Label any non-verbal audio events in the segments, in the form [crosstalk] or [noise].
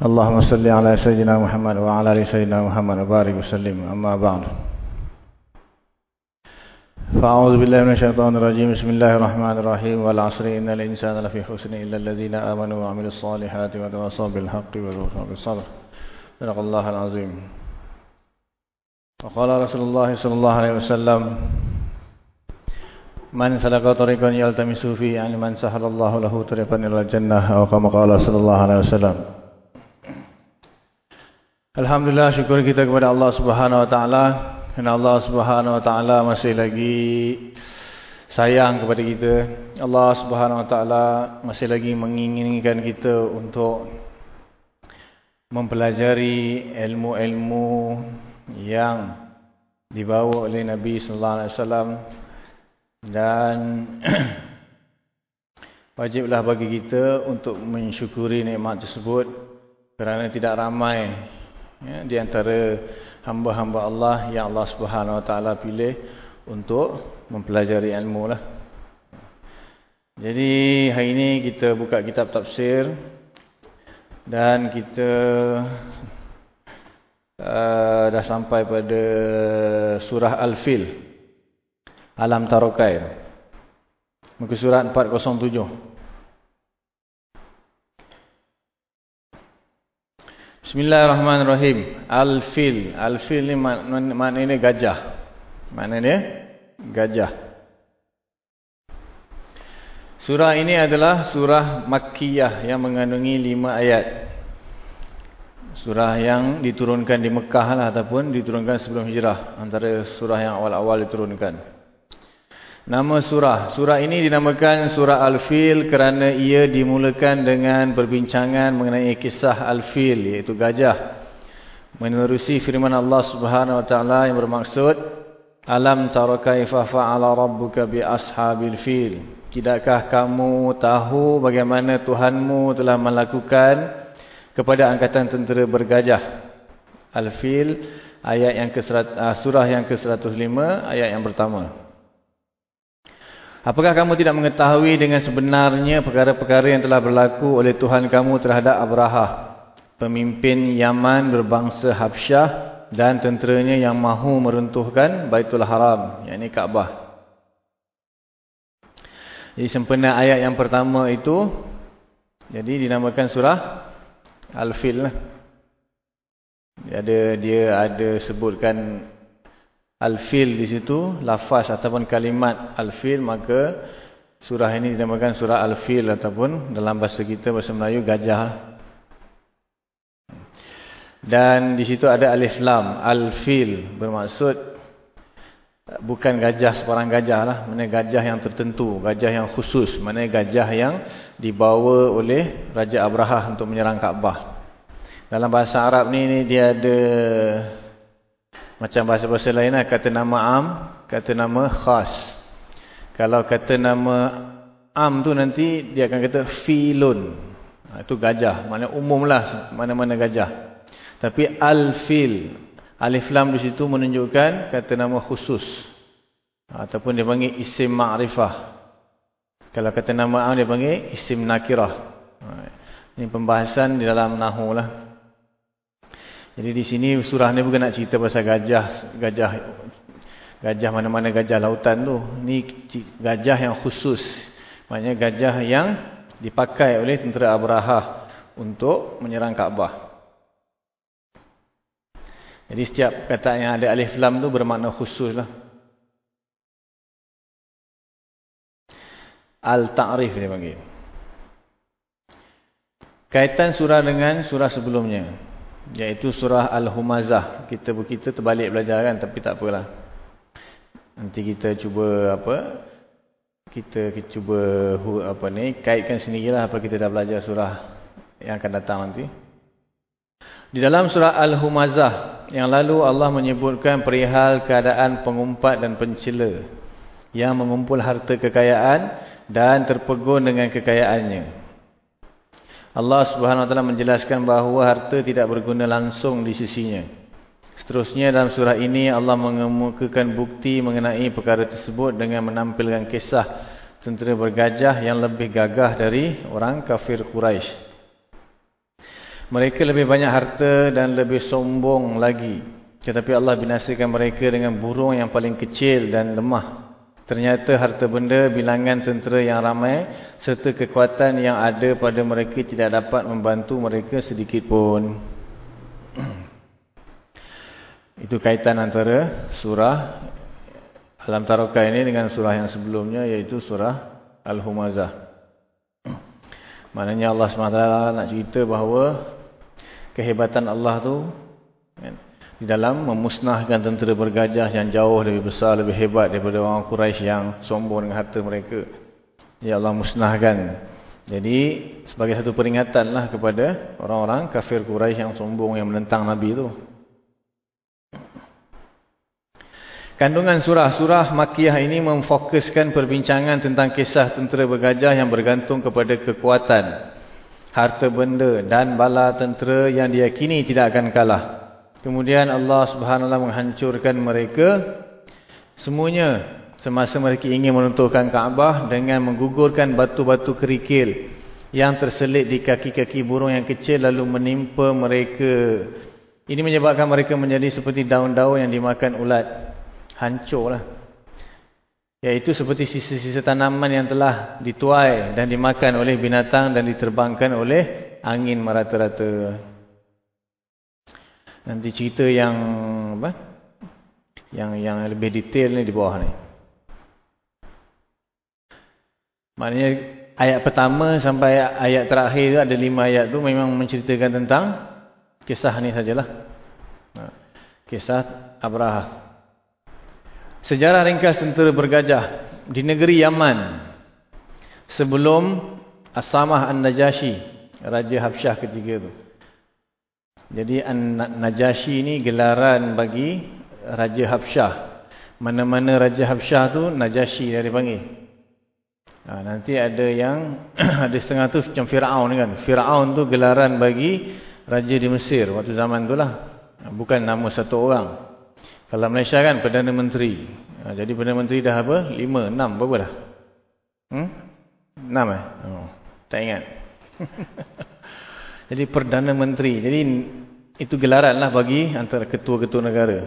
اللهم صل على سيدنا محمد وعلى آل سيدنا محمد وبارك وسلم. أما بعد. فأعوذ بالله من الشيطان الرجيم. بسم الله الرحمن الرحيم. والعصر. إن الإنسان لفي خسر إلا الذين آمنوا وعملوا الصالحات وتواصوا بالحق وتواصوا بالصبر صدق الله العظيم. وقال رسول الله صلى الله عليه وسلم من سلك طريقا يلتمس فيه يعني من سهل الله له طريقا إلى الجنة. أو كما قال صلى الله عليه وسلم Alhamdulillah syukur kita kepada Allah Subhanahu Wa Taala kerana Allah Subhanahu Wa Taala masih lagi sayang kepada kita. Allah Subhanahu Wa Taala masih lagi menginginkan kita untuk mempelajari ilmu-ilmu yang dibawa oleh Nabi sallallahu alaihi wasallam dan [clears throat] wajiblah bagi kita untuk mensyukuri nikmat tersebut kerana tidak ramai ya, di antara hamba-hamba Allah yang Allah Subhanahu Wa Taala pilih untuk mempelajari ilmu lah. Jadi hari ini kita buka kitab tafsir dan kita uh, dah sampai pada surah Al-Fil Alam Tarokai muka surat 407 Bismillahirrahmanirrahim. Al-fil. Al-fil ni maknanya gajah. Maknanya gajah. Surah ini adalah surah Makkiyah yang mengandungi lima ayat. Surah yang diturunkan di Mekah lah ataupun diturunkan sebelum hijrah. Antara surah yang awal-awal diturunkan. Nama surah. Surah ini dinamakan surah Al-Fil kerana ia dimulakan dengan perbincangan mengenai kisah Al-Fil iaitu gajah. Menerusi firman Allah Subhanahu wa taala yang bermaksud Alam tara kaifa fa'ala rabbuka bi ashabil fil? Tidakkah kamu tahu bagaimana Tuhanmu telah melakukan kepada angkatan tentera bergajah? Al-Fil ayat yang ke surah yang ke-105 ayat yang pertama. Apakah kamu tidak mengetahui dengan sebenarnya perkara-perkara yang telah berlaku oleh Tuhan kamu terhadap Abraha, pemimpin Yaman berbangsa Habsyah dan tenteranya yang mahu meruntuhkan Baitul Haram, yakni Kaabah. Jadi sempena ayat yang pertama itu jadi dinamakan surah Al-Fil. Dia ada dia ada sebutkan Al-Fil di situ, lafaz ataupun kalimat Al-Fil, maka surah ini dinamakan surah Al-Fil ataupun dalam bahasa kita, bahasa Melayu, gajah. Dan di situ ada Alif Lam, Al-Fil, bermaksud bukan gajah seorang gajah lah, mana gajah yang tertentu, gajah yang khusus, mana gajah yang dibawa oleh Raja Abraha untuk menyerang Kaabah. Dalam bahasa Arab ni, ni dia ada macam bahasa-bahasa lain lah, kata nama am, kata nama khas. Kalau kata nama am tu nanti dia akan kata filun. Ha, itu gajah, maknanya umum lah mana-mana gajah. Tapi al-fil, alif lam di situ menunjukkan kata nama khusus. Ataupun dia panggil isim ma'rifah. Kalau kata nama am dia panggil isim nakirah. Ha, ini pembahasan di dalam nahu lah. Jadi di sini surah ni bukan nak cerita pasal gajah, gajah gajah mana-mana gajah lautan tu. Ni gajah yang khusus. Maknanya gajah yang dipakai oleh tentera Abraha untuk menyerang Kaabah. Jadi setiap kata yang ada alif lam tu bermakna khusus lah. Al-Ta'rif dia panggil. Kaitan surah dengan surah sebelumnya. Iaitu surah Al-Humazah. Kita kita terbalik belajar kan tapi tak apalah. Nanti kita cuba apa? Kita, kita cuba apa ni kaitkan sendirilah apa kita dah belajar surah yang akan datang nanti. Di dalam surah Al-Humazah yang lalu Allah menyebutkan perihal keadaan pengumpat dan pencela yang mengumpul harta kekayaan dan terpegun dengan kekayaannya. Allah Subhanahu Wa Taala menjelaskan bahawa harta tidak berguna langsung di sisinya. Seterusnya dalam surah ini Allah mengemukakan bukti mengenai perkara tersebut dengan menampilkan kisah tentera bergajah yang lebih gagah dari orang kafir Quraisy. Mereka lebih banyak harta dan lebih sombong lagi. Tetapi Allah binasakan mereka dengan burung yang paling kecil dan lemah. Ternyata harta benda, bilangan tentera yang ramai serta kekuatan yang ada pada mereka tidak dapat membantu mereka sedikit pun. [clears throat] Itu kaitan antara surah Alam Taroka ini dengan surah yang sebelumnya iaitu surah Al-Humazah. [clears throat] Maknanya Allah SWT nak cerita bahawa kehebatan Allah tu di dalam memusnahkan tentera bergajah yang jauh lebih besar, lebih hebat daripada orang Quraisy yang sombong dengan harta mereka. Ya Allah musnahkan. Jadi sebagai satu peringatanlah kepada orang-orang kafir Quraisy yang sombong yang menentang Nabi itu. Kandungan surah-surah Makkiyah ini memfokuskan perbincangan tentang kisah tentera bergajah yang bergantung kepada kekuatan harta benda dan bala tentera yang diyakini tidak akan kalah. Kemudian Allah Subhanahu Wa menghancurkan mereka semuanya semasa mereka ingin menunturkan Kaabah dengan menggugurkan batu-batu kerikil yang terselit di kaki-kaki burung yang kecil lalu menimpa mereka. Ini menyebabkan mereka menjadi seperti daun-daun yang dimakan ulat. Hancurlah. Iaitu seperti sisa-sisa tanaman yang telah dituai dan dimakan oleh binatang dan diterbangkan oleh angin merata-rata. Nanti cerita yang apa? Yang yang lebih detail ni di bawah ni. Maknanya ayat pertama sampai ayat terakhir tu ada lima ayat tu memang menceritakan tentang kisah ni sajalah. Ha. Kisah Abraha. Sejarah ringkas tentera bergajah di negeri Yaman sebelum Asamah An-Najashi, Raja Habsyah ketiga itu. Jadi An-Najashi ini gelaran bagi Raja Habsyah. Mana-mana Raja Habsyah tu Najashi dia dipanggil. Ha, nanti ada yang [clears throat] ada setengah tu macam Fir'aun kan. Fir'aun tu gelaran bagi Raja di Mesir waktu zaman tu lah. Bukan nama satu orang. Kalau Malaysia kan Perdana Menteri. Ha, jadi Perdana Menteri dah apa? Lima, enam, berapa dah? Hmm? Enam eh? Oh, tak ingat. [laughs] jadi Perdana Menteri. Jadi itu gelaran lah bagi antara ketua-ketua negara.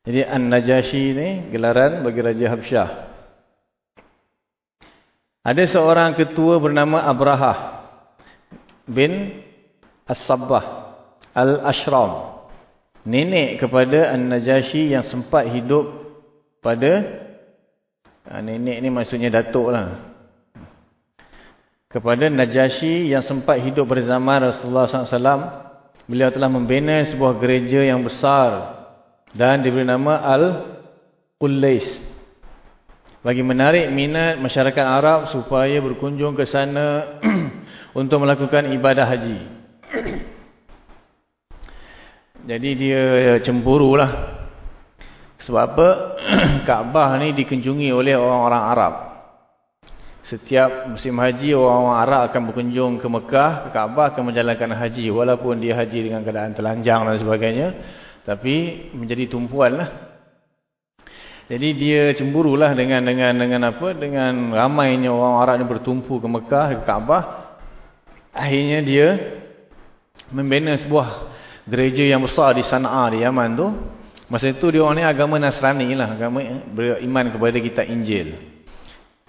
Jadi An-Najashi ni gelaran bagi Raja Habsyah. Ada seorang ketua bernama Abraha bin As-Sabbah Al-Ashram nenek kepada An-Najashi yang sempat hidup pada ha, nenek ni maksudnya datuk lah kepada Najashi yang sempat hidup pada zaman Rasulullah SAW beliau telah membina sebuah gereja yang besar dan diberi nama Al-Qullais bagi menarik minat masyarakat Arab supaya berkunjung ke sana [clears throat] untuk melakukan ibadah haji [clears throat] jadi dia cemburu lah. Sebab apa? [clears throat] Kaabah ni dikunjungi oleh orang-orang Arab. Setiap musim haji, orang-orang Arab akan berkunjung ke Mekah, ke Kaabah akan menjalankan haji. Walaupun dia haji dengan keadaan telanjang dan sebagainya. Tapi menjadi tumpuan lah. Jadi dia cemburu lah dengan, dengan, dengan apa? Dengan ramainya orang Arab ni bertumpu ke Mekah, ke Kaabah. Akhirnya dia membina sebuah gereja yang besar di Sana'a di Yaman tu masa itu dia orang ni agama Nasrani lah agama beriman kepada kitab Injil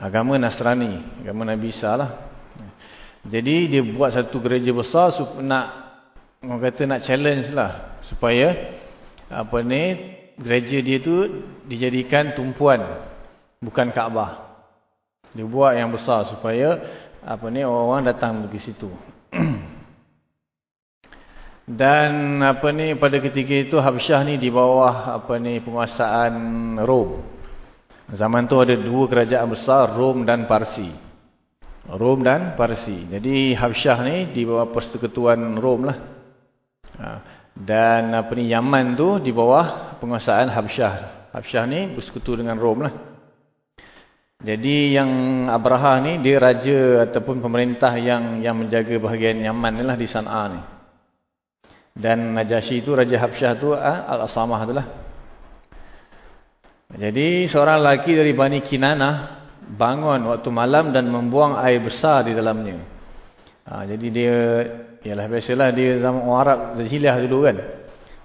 agama Nasrani agama Nabi Isa lah. Jadi dia buat satu gereja besar nak orang kata nak challenge lah. Supaya apa ni gereja dia tu dijadikan tumpuan bukan Kaabah. Dia buat yang besar supaya apa ni orang-orang datang pergi situ. [clears throat] Dan apa ni pada ketika itu Habsyah ni di bawah apa ni penguasaan Rom. Zaman tu ada dua kerajaan besar, Rom dan Parsi. Rom dan Parsi. Jadi Habsyah ni di bawah persekutuan Rom lah. Dan apa ni Yaman tu di bawah penguasaan Habsyah. Habsyah ni bersekutu dengan Rom lah. Jadi yang Abraha ni dia raja ataupun pemerintah yang yang menjaga bahagian Yaman ni lah di Sana'a ni. Dan Najasyi tu raja Habsyah tu Al-Asamah tu lah. Jadi seorang lelaki dari Bani Kinanah bangun waktu malam dan membuang air besar di dalamnya. Ha, jadi dia Yalah biasalah dia zaman orang Arab jahiliah dulu kan.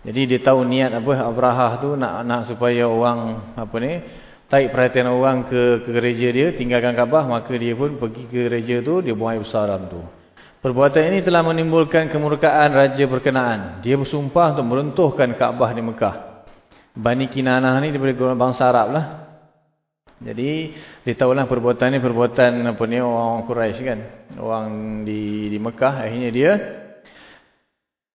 Jadi dia tahu niat apa Abrahah tu nak nak supaya orang apa ni tarik perhatian orang ke ke gereja dia, tinggalkan Kaabah, maka dia pun pergi ke gereja tu, dia buang air besar dalam tu. Perbuatan ini telah menimbulkan kemurkaan raja berkenaan. Dia bersumpah untuk meruntuhkan Kaabah di Mekah. Bani Kinanah ni daripada bangsa Arab lah. Jadi dia tahulah perbuatan ni perbuatan apa ni orang Quraisy kan. Orang di di Mekah akhirnya dia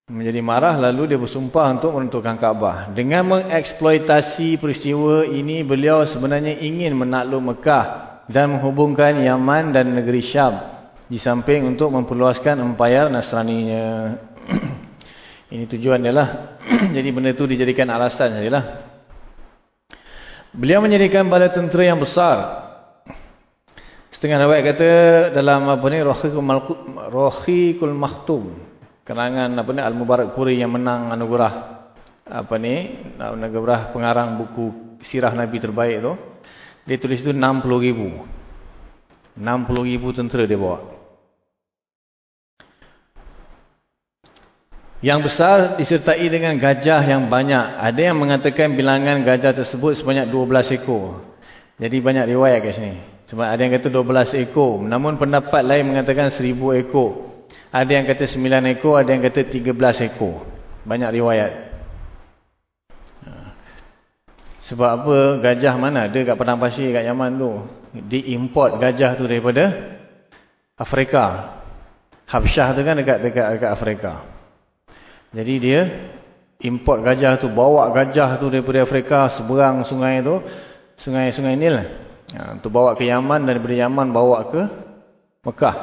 menjadi marah lalu dia bersumpah untuk meruntuhkan Kaabah. Dengan mengeksploitasi peristiwa ini beliau sebenarnya ingin menakluk Mekah dan menghubungkan Yaman dan negeri Syam di samping untuk memperluaskan empayar Nasraninya. [clears throat] ini tujuan dia lah. [clears throat] Jadi benda tu dijadikan alasan sajalah. Beliau menjadikan bala tentera yang besar. Setengah riwayat kata dalam apa ni Rohikul Makhtum. Kenangan apa ni Al-Mubarak Puri yang menang anugerah apa ni anugerah pengarang buku sirah Nabi terbaik tu. Dia tulis itu 60 ribu. 60 ribu tentera dia bawa. Yang besar disertai dengan gajah yang banyak. Ada yang mengatakan bilangan gajah tersebut sebanyak 12 ekor. Jadi banyak riwayat kat sini. Sebab ada yang kata 12 ekor. Namun pendapat lain mengatakan 1000 ekor. Ada yang kata 9 ekor, ada yang kata 13 ekor. Banyak riwayat. Sebab apa gajah mana ada kat Padang Pasir kat Yaman tu. Diimport gajah tu daripada Afrika. Habsyah tu kan dekat dekat dekat Afrika. Jadi dia import gajah tu, bawa gajah tu daripada Afrika seberang sungai tu, sungai-sungai Nil. Ha, tu bawa ke Yaman daripada Yaman bawa ke Mekah.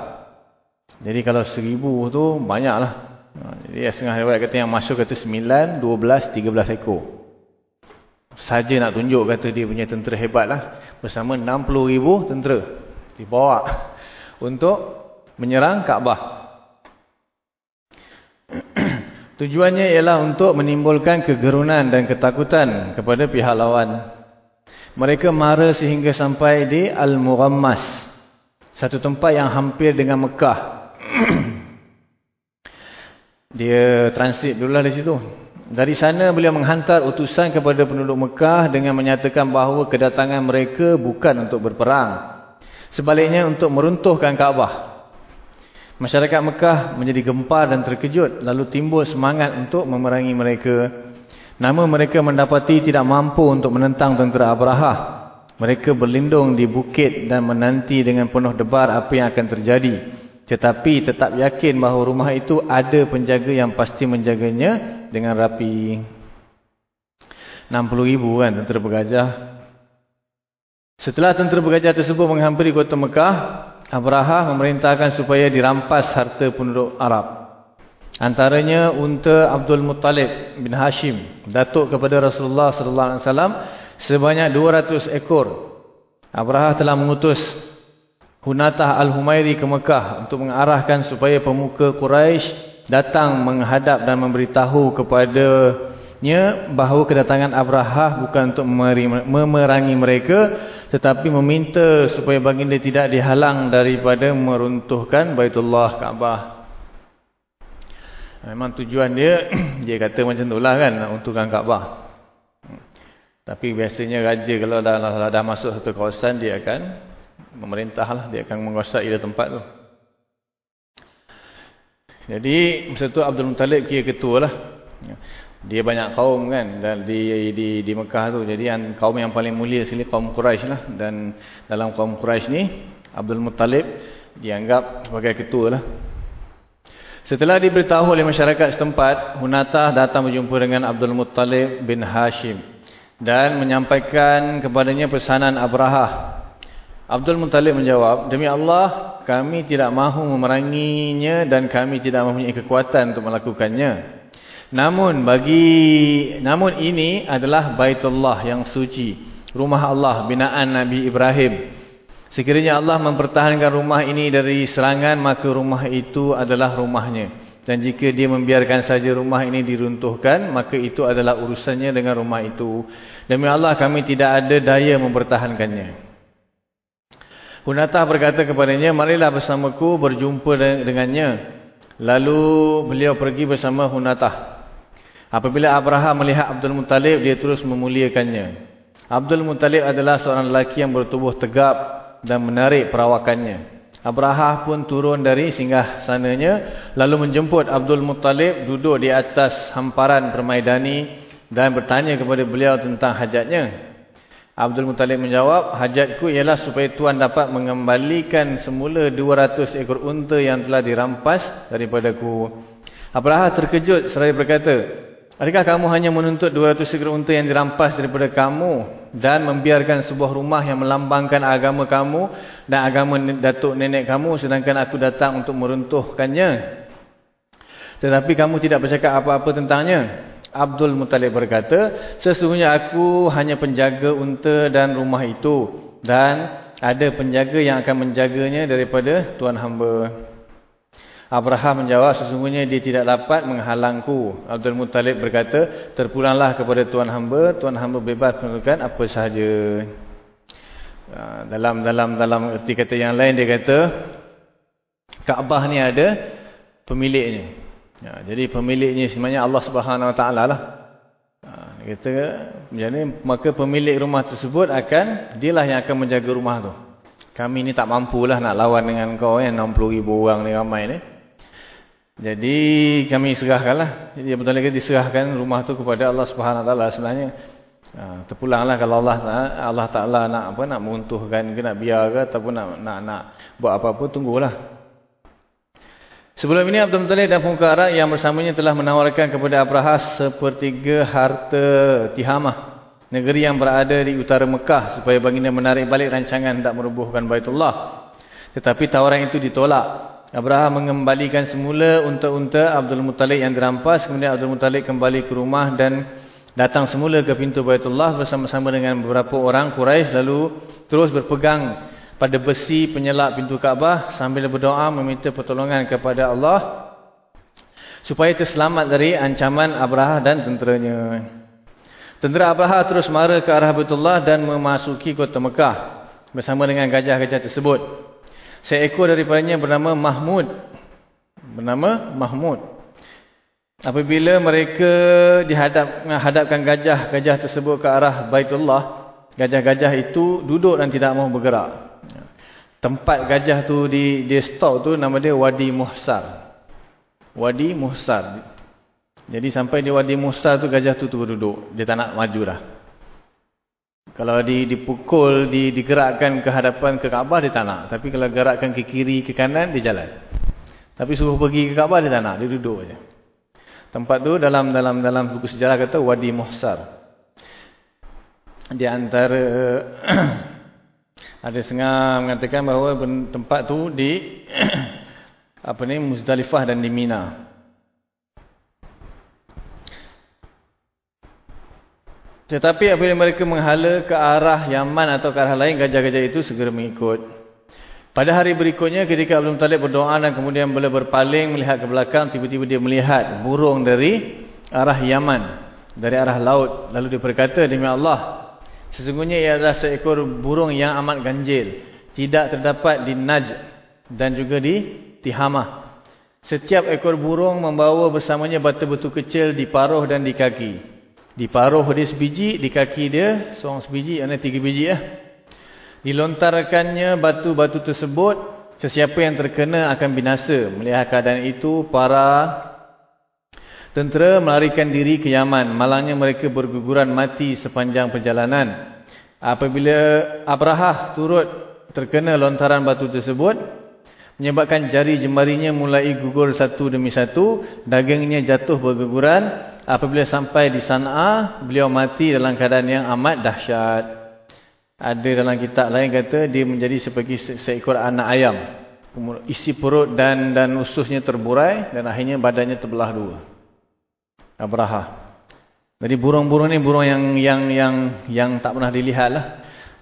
Jadi kalau seribu tu banyaklah. Ha, jadi setengah riwayat kata yang masuk kata sembilan, dua belas, tiga belas ekor. Saja nak tunjuk kata dia punya tentera hebat lah. Bersama enam puluh ribu tentera. Dibawa untuk menyerang Kaabah. Tujuannya ialah untuk menimbulkan kegerunan dan ketakutan kepada pihak lawan. Mereka mara sehingga sampai di Al-Murammas. Satu tempat yang hampir dengan Mekah. [clears throat] Dia transit dulu lah di situ. Dari sana beliau menghantar utusan kepada penduduk Mekah dengan menyatakan bahawa kedatangan mereka bukan untuk berperang. Sebaliknya untuk meruntuhkan Kaabah. Masyarakat Mekah menjadi gempar dan terkejut lalu timbul semangat untuk memerangi mereka. Namun mereka mendapati tidak mampu untuk menentang tentera Abraha. Mereka berlindung di bukit dan menanti dengan penuh debar apa yang akan terjadi. Tetapi tetap yakin bahawa rumah itu ada penjaga yang pasti menjaganya dengan rapi. 60 ribu kan tentera bergajah. Setelah tentera bergajah tersebut menghampiri kota Mekah, Abraha memerintahkan supaya dirampas harta penduduk Arab. Antaranya unta Abdul Muttalib bin Hashim, datuk kepada Rasulullah sallallahu alaihi wasallam sebanyak 200 ekor. Abraha telah mengutus Hunatah Al-Humairi ke Mekah untuk mengarahkan supaya pemuka Quraisy datang menghadap dan memberitahu kepadanya bahawa kedatangan Abraha bukan untuk memerangi mereka tetapi meminta supaya baginda tidak dihalang daripada meruntuhkan Baitullah Kaabah. Memang tujuan dia, [clears throat] dia kata macam itulah kan, nak untungkan Kaabah. Tapi biasanya raja kalau dah, dah, dah masuk satu kawasan, dia akan memerintahlah, dia akan menguasai tempat tu. Jadi, masa tu Abdul Muttalib kira ketua lah dia banyak kaum kan di di di Mekah tu. Jadi kaum yang paling mulia sekali kaum Quraisy lah. Dan dalam kaum Quraisy ni Abdul Muttalib dianggap sebagai ketua lah. Setelah diberitahu oleh masyarakat setempat Hunatah datang berjumpa dengan Abdul Muttalib bin Hashim dan menyampaikan kepadanya pesanan Abraha. Abdul Muttalib menjawab demi Allah kami tidak mahu memeranginya dan kami tidak mempunyai kekuatan untuk melakukannya Namun bagi namun ini adalah Baitullah yang suci, rumah Allah binaan Nabi Ibrahim. Sekiranya Allah mempertahankan rumah ini dari serangan, maka rumah itu adalah rumahnya. Dan jika dia membiarkan saja rumah ini diruntuhkan, maka itu adalah urusannya dengan rumah itu. Demi Allah kami tidak ada daya mempertahankannya. Hunatah berkata kepadanya, marilah bersamaku berjumpa dengannya. Lalu beliau pergi bersama Hunatah. Apabila Abraham melihat Abdul Muttalib, dia terus memuliakannya. Abdul Muttalib adalah seorang lelaki yang bertubuh tegap dan menarik perawakannya. Abraham pun turun dari singgah sananya, lalu menjemput Abdul Muttalib duduk di atas hamparan permaidani dan bertanya kepada beliau tentang hajatnya. Abdul Muttalib menjawab, hajatku ialah supaya tuan dapat mengembalikan semula 200 ekor unta yang telah dirampas daripadaku. Abraham terkejut seraya berkata, Adakah kamu hanya menuntut 200 ekor unta yang dirampas daripada kamu dan membiarkan sebuah rumah yang melambangkan agama kamu dan agama datuk nenek kamu sedangkan aku datang untuk meruntuhkannya? Tetapi kamu tidak bercakap apa-apa tentangnya. Abdul Muttalib berkata, sesungguhnya aku hanya penjaga unta dan rumah itu dan ada penjaga yang akan menjaganya daripada tuan hamba. Abraham menjawab, sesungguhnya dia tidak dapat menghalangku. Abdul Muttalib berkata, terpulanglah kepada tuan hamba, tuan hamba bebas melakukan apa sahaja. Ha, dalam dalam dalam erti kata yang lain dia kata, Kaabah ni ada pemiliknya. Ya, jadi pemiliknya sebenarnya Allah Subhanahu Wa Taala lah. Ha, kata, jadi maka pemilik rumah tersebut akan, dialah yang akan menjaga rumah tu. Kami ni tak mampulah nak lawan dengan kau yang 60 ribu orang ni ramai ni. Jadi kami serahkanlah. Jadi betul lagi diserahkan rumah tu kepada Allah Subhanahu taala sebenarnya. Ha, terpulanglah kalau Allah Allah Taala nak apa nak meruntuhkan ke nak biar ke ataupun nak nak nak buat apa-apa tunggulah. Sebelum ini Abdul Muttalib dan Pungkara yang bersamanya telah menawarkan kepada Abraha sepertiga harta Tihamah, negeri yang berada di utara Mekah supaya baginda menarik balik rancangan hendak merubuhkan Baitullah. Tetapi tawaran itu ditolak. Abraham mengembalikan semula unta-unta Abdul Muttalib yang dirampas. Kemudian Abdul Muttalib kembali ke rumah dan datang semula ke pintu Baitullah bersama-sama dengan beberapa orang Quraisy lalu terus berpegang pada besi penyelak pintu Kaabah sambil berdoa meminta pertolongan kepada Allah supaya terselamat dari ancaman Abraha dan tenteranya. Tentera Abraha terus mara ke arah Baitullah dan memasuki kota Mekah bersama dengan gajah-gajah tersebut. Seekor daripadanya bernama Mahmud. Bernama Mahmud. Apabila mereka dihadap hadapkan gajah-gajah tersebut ke arah Baitullah, gajah-gajah itu duduk dan tidak mahu bergerak. Tempat gajah tu di di stop tu nama dia Wadi Muhsar. Wadi Muhsar. Jadi sampai di Wadi Muhsar tu gajah tu tu duduk. Dia tak nak maju dah. Kalau di, dipukul, di, digerakkan ke hadapan ke Kaabah, dia tak nak. Tapi kalau gerakkan ke kiri, ke kanan, dia jalan. Tapi suruh pergi ke Kaabah, dia tak nak. Dia duduk saja. Tempat tu dalam dalam dalam buku sejarah kata Wadi Muhsar. Di antara [clears throat] ada setengah mengatakan bahawa tempat tu di [clears throat] apa ni Muzdalifah dan di Mina. Tetapi apabila mereka menghala ke arah Yaman atau ke arah lain, gajah-gajah itu segera mengikut. Pada hari berikutnya ketika Abdul Talib berdoa dan kemudian beliau berpaling melihat ke belakang, tiba-tiba dia melihat burung dari arah Yaman, dari arah laut. Lalu dia berkata, Demi Allah, sesungguhnya ia adalah seekor burung yang amat ganjil. Tidak terdapat di Naj dan juga di Tihamah. Setiap ekor burung membawa bersamanya batu-batu kecil di paruh dan di kaki. Di paruh dia sebiji, di kaki dia seorang sebiji, ada tiga biji ya. Dilontarkannya batu-batu tersebut, sesiapa yang terkena akan binasa. Melihat keadaan itu, para tentera melarikan diri ke Yaman. Malangnya mereka berguguran mati sepanjang perjalanan. Apabila Abraha turut terkena lontaran batu tersebut, menyebabkan jari jemarinya mulai gugur satu demi satu, dagingnya jatuh berguguran, apabila sampai di Sana'a, beliau mati dalam keadaan yang amat dahsyat. Ada dalam kitab lain kata dia menjadi seperti seekor anak ayam. Isi perut dan dan ususnya terburai dan akhirnya badannya terbelah dua. Abraha. Jadi burung-burung ni burung yang yang yang yang tak pernah dilihat lah.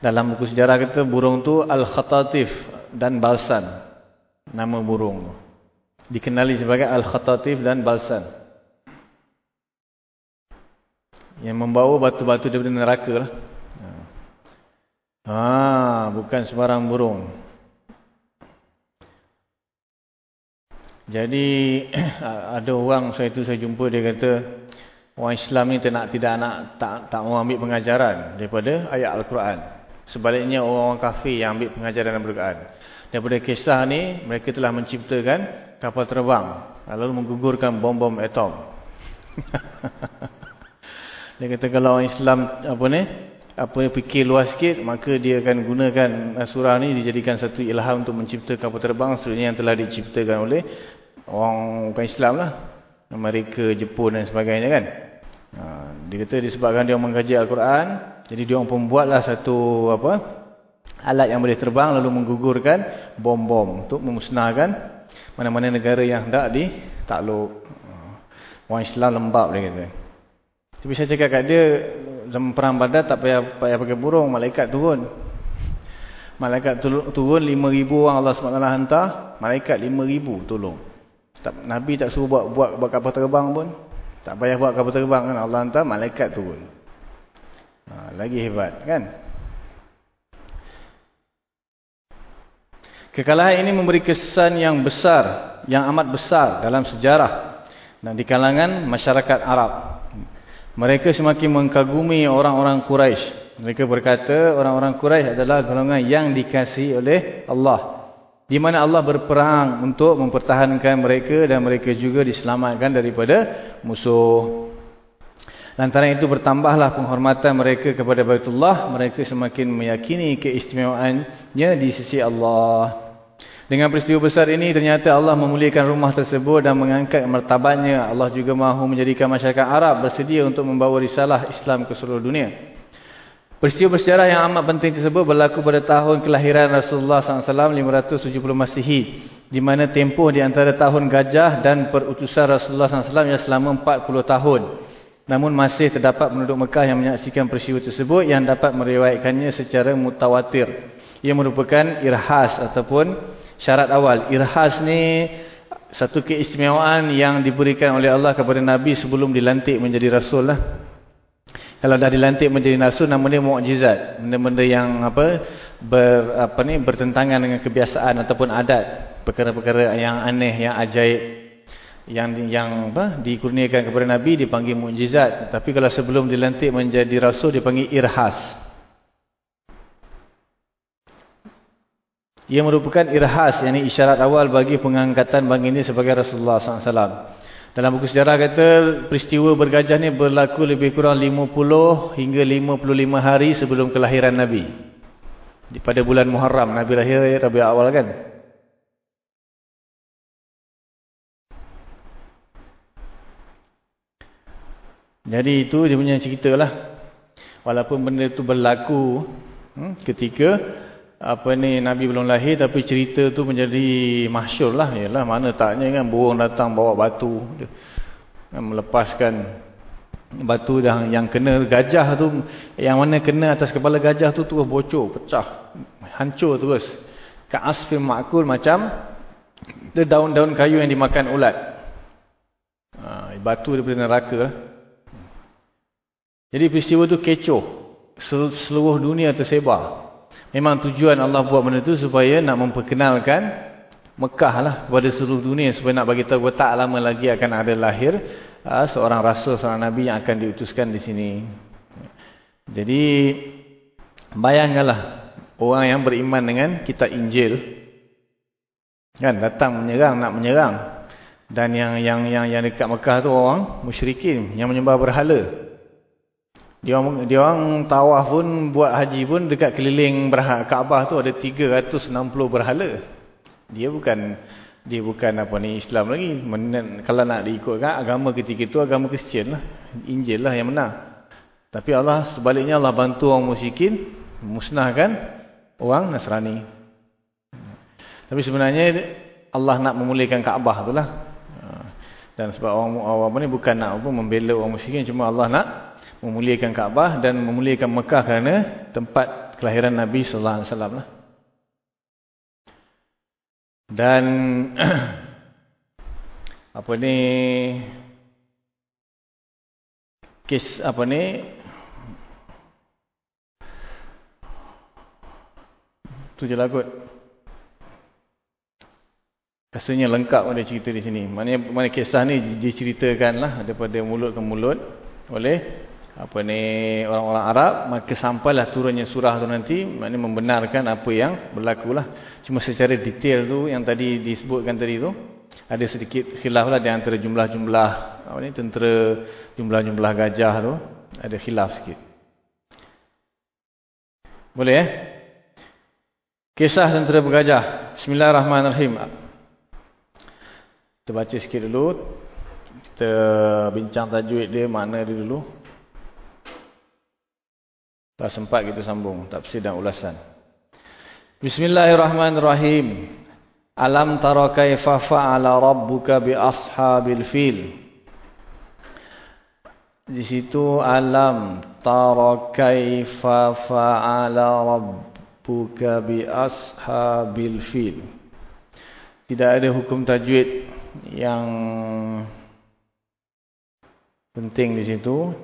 Dalam buku sejarah kita burung tu Al-Khatatif dan Balsan. Nama burung. Dikenali sebagai Al-Khatatif dan Balsan. Yang membawa batu-batu daripada neraka lah. Ah, bukan sebarang burung. Jadi [clears throat] ada orang saya itu saya jumpa dia kata orang Islam ni tak tidak nak tak tak mau ambil pengajaran daripada ayat al-Quran. Sebaliknya orang-orang kafir yang ambil pengajaran Al-Quran. Daripada kisah ni mereka telah menciptakan kapal terbang lalu menggugurkan bom-bom atom. [laughs] dia kata kalau orang Islam apa ni apa yang fikir luas sikit maka dia akan gunakan surah ni dijadikan satu ilham untuk menciptakan kapal terbang sebenarnya yang telah diciptakan oleh orang bukan Islam lah. Amerika, Jepun dan sebagainya kan. Ha, dia kata disebabkan dia mengkaji Al-Quran jadi dia orang pembuatlah satu apa alat yang boleh terbang lalu menggugurkan bom-bom untuk memusnahkan mana-mana negara yang hendak ditakluk. Ha, orang Islam lembab dia kata tapi saya cakap kat dia zaman perang badar tak payah, payah pakai burung, malaikat turun. Malaikat turun 5,000 orang Allah SWT hantar, malaikat 5,000 tolong. Nabi tak suruh buat, buat buat kapal terbang pun. Tak payah buat kapal terbang kan, Allah hantar, malaikat turun. Ha, lagi hebat kan? Kekalahan ini memberi kesan yang besar, yang amat besar dalam sejarah dan di kalangan masyarakat Arab. Mereka semakin mengkagumi orang-orang Quraisy. Mereka berkata orang-orang Quraisy adalah golongan yang dikasihi oleh Allah. Di mana Allah berperang untuk mempertahankan mereka dan mereka juga diselamatkan daripada musuh. Lantaran itu bertambahlah penghormatan mereka kepada Baitullah. Mereka semakin meyakini keistimewaannya di sisi Allah. Dengan peristiwa besar ini ternyata Allah memuliakan rumah tersebut dan mengangkat martabatnya. Allah juga mahu menjadikan masyarakat Arab bersedia untuk membawa risalah Islam ke seluruh dunia. Peristiwa bersejarah yang amat penting tersebut berlaku pada tahun kelahiran Rasulullah SAW 570 Masihi. Di mana tempoh di antara tahun gajah dan perutusan Rasulullah SAW yang selama 40 tahun. Namun masih terdapat penduduk Mekah yang menyaksikan peristiwa tersebut yang dapat meriwayatkannya secara mutawatir. Ia merupakan irhas ataupun syarat awal. Irhas ni satu keistimewaan yang diberikan oleh Allah kepada Nabi sebelum dilantik menjadi Rasul lah. Kalau dah dilantik menjadi Rasul, nama dia mu'jizat. Benda-benda yang apa ber, apa ni bertentangan dengan kebiasaan ataupun adat. Perkara-perkara yang aneh, yang ajaib. Yang yang apa dikurniakan kepada Nabi dipanggil mukjizat tapi kalau sebelum dilantik menjadi rasul dipanggil irhas Ia merupakan irhas, yakni isyarat awal bagi pengangkatan baginda sebagai Rasulullah SAW. Dalam buku sejarah kata, peristiwa bergajah ni berlaku lebih kurang 50 hingga 55 hari sebelum kelahiran Nabi. Pada bulan Muharram, Nabi lahir Rabi awal kan? Jadi itu dia punya cerita lah. Walaupun benda itu berlaku hmm, ketika apa ni Nabi belum lahir tapi cerita tu menjadi masyur lah. Yalah mana taknya kan burung datang bawa batu. Kan, melepaskan batu yang, yang kena gajah tu. Yang mana kena atas kepala gajah tu terus bocor pecah hancur terus. Ka'asfim ma'kul macam daun-daun kayu yang dimakan ulat. Ha, batu daripada neraka. Jadi peristiwa tu kecoh. Seluruh dunia tersebar Memang tujuan Allah buat benda itu supaya nak memperkenalkan Mekah lah kepada seluruh dunia supaya nak bagi tahu tak lama lagi akan ada lahir uh, seorang rasul seorang nabi yang akan diutuskan di sini. Jadi bayangkanlah orang yang beriman dengan kitab Injil kan datang menyerang nak menyerang dan yang yang yang yang dekat Mekah tu orang musyrikin yang menyembah berhala. Dia orang, dia orang tawaf pun, buat haji pun dekat keliling Kaabah tu ada 360 berhala. Dia bukan dia bukan apa ni Islam lagi. Men, kalau nak diikutkan agama ketiga itu agama Kristian lah. Injil lah yang menang. Tapi Allah sebaliknya Allah bantu orang musyrikin musnahkan orang Nasrani. Tapi sebenarnya Allah nak memulihkan Kaabah tu lah. Dan sebab orang awam ni bukan nak apa membela orang musyrikin cuma Allah nak memuliakan Kaabah dan memuliakan Mekah kerana tempat kelahiran Nabi sallallahu alaihi wasallam lah. Dan [clears throat] apa ni kes apa ni tu je lah kot Rasanya lengkap ada cerita di sini. Maknanya mana kisah ni diceritakan lah daripada mulut ke mulut oleh apa ni orang-orang Arab. Maka sampailah turunnya surah tu nanti. Maknanya membenarkan apa yang berlaku lah. Cuma secara detail tu yang tadi disebutkan tadi tu. Ada sedikit khilaf lah di antara jumlah-jumlah apa ni tentera jumlah-jumlah gajah tu. Ada khilaf sikit. Boleh eh? Kisah tentera bergajah. Bismillahirrahmanirrahim. Kita baca sikit dulu. Kita bincang tajwid dia, makna dia dulu. Tak sempat kita sambung. Tafsir dan ulasan. Bismillahirrahmanirrahim. Alam tara kaifa fa'ala rabbuka bi ashabil fil. Di situ alam tara kaifa fa'ala rabbuka bi ashabil fil. Tidak ada hukum tajwid yang penting di situ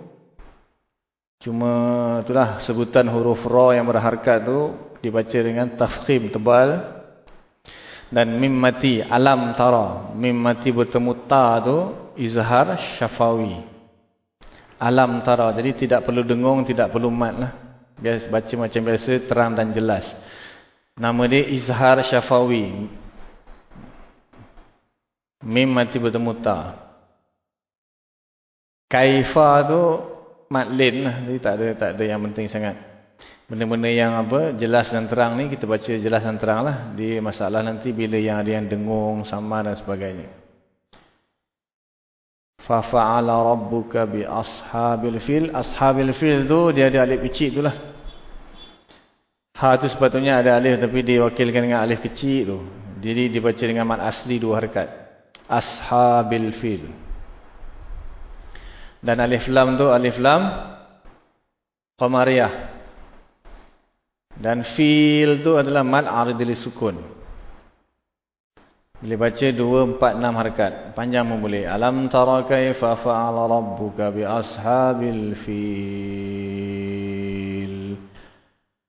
cuma itulah sebutan huruf ra yang berharkat tu dibaca dengan tafkhim tebal. Dan mim mati alam tara. Mim mati bertemu ta tu izhar syafawi. Alam tara jadi tidak perlu dengung tidak perlu mat lah. Biasa baca macam biasa terang dan jelas. Nama dia izhar syafawi. Mim mati bertemu ta. Kaifa tu matlin lah. Jadi tak ada, tak ada yang penting sangat. Benda-benda yang apa jelas dan terang ni kita baca jelas dan terang lah. Di masalah nanti bila yang ada yang dengung, sama dan sebagainya. Fafa'ala rabbuka bi ashabil fil. Ashabil fil tu dia ada alif kecil tu lah. Ha tu sepatutnya ada alif tapi diwakilkan dengan alif kecil tu. Jadi dibaca dengan mat asli dua harakat ashabil fil. Dan alif lam tu alif lam qamariyah. Dan fil tu adalah mad aridil sukun. Boleh baca 2 4 6 harakat. Panjang pun boleh. Alam tara kaifa fa'ala rabbuka bi ashabil fil.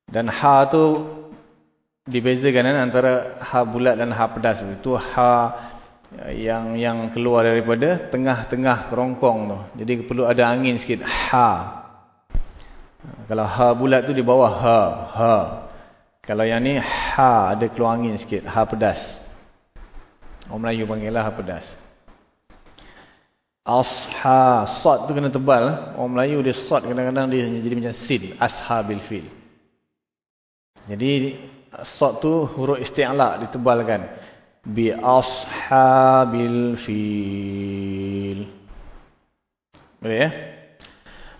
Dan ha tu dibezakan kan antara ha bulat dan ha pedas. Itu ha yang yang keluar daripada tengah-tengah kerongkong tu. Jadi perlu ada angin sikit. Ha. Kalau ha bulat tu di bawah ha, ha. Kalau yang ni ha ada keluar angin sikit, ha pedas. Orang Melayu panggillah ha pedas. Asha, sad tu kena tebal. Orang Melayu dia sad kadang-kadang dia jadi macam sin, ashabil fil. Jadi sad tu huruf isti'la ditebalkan bi ashabil fil. Boleh ya?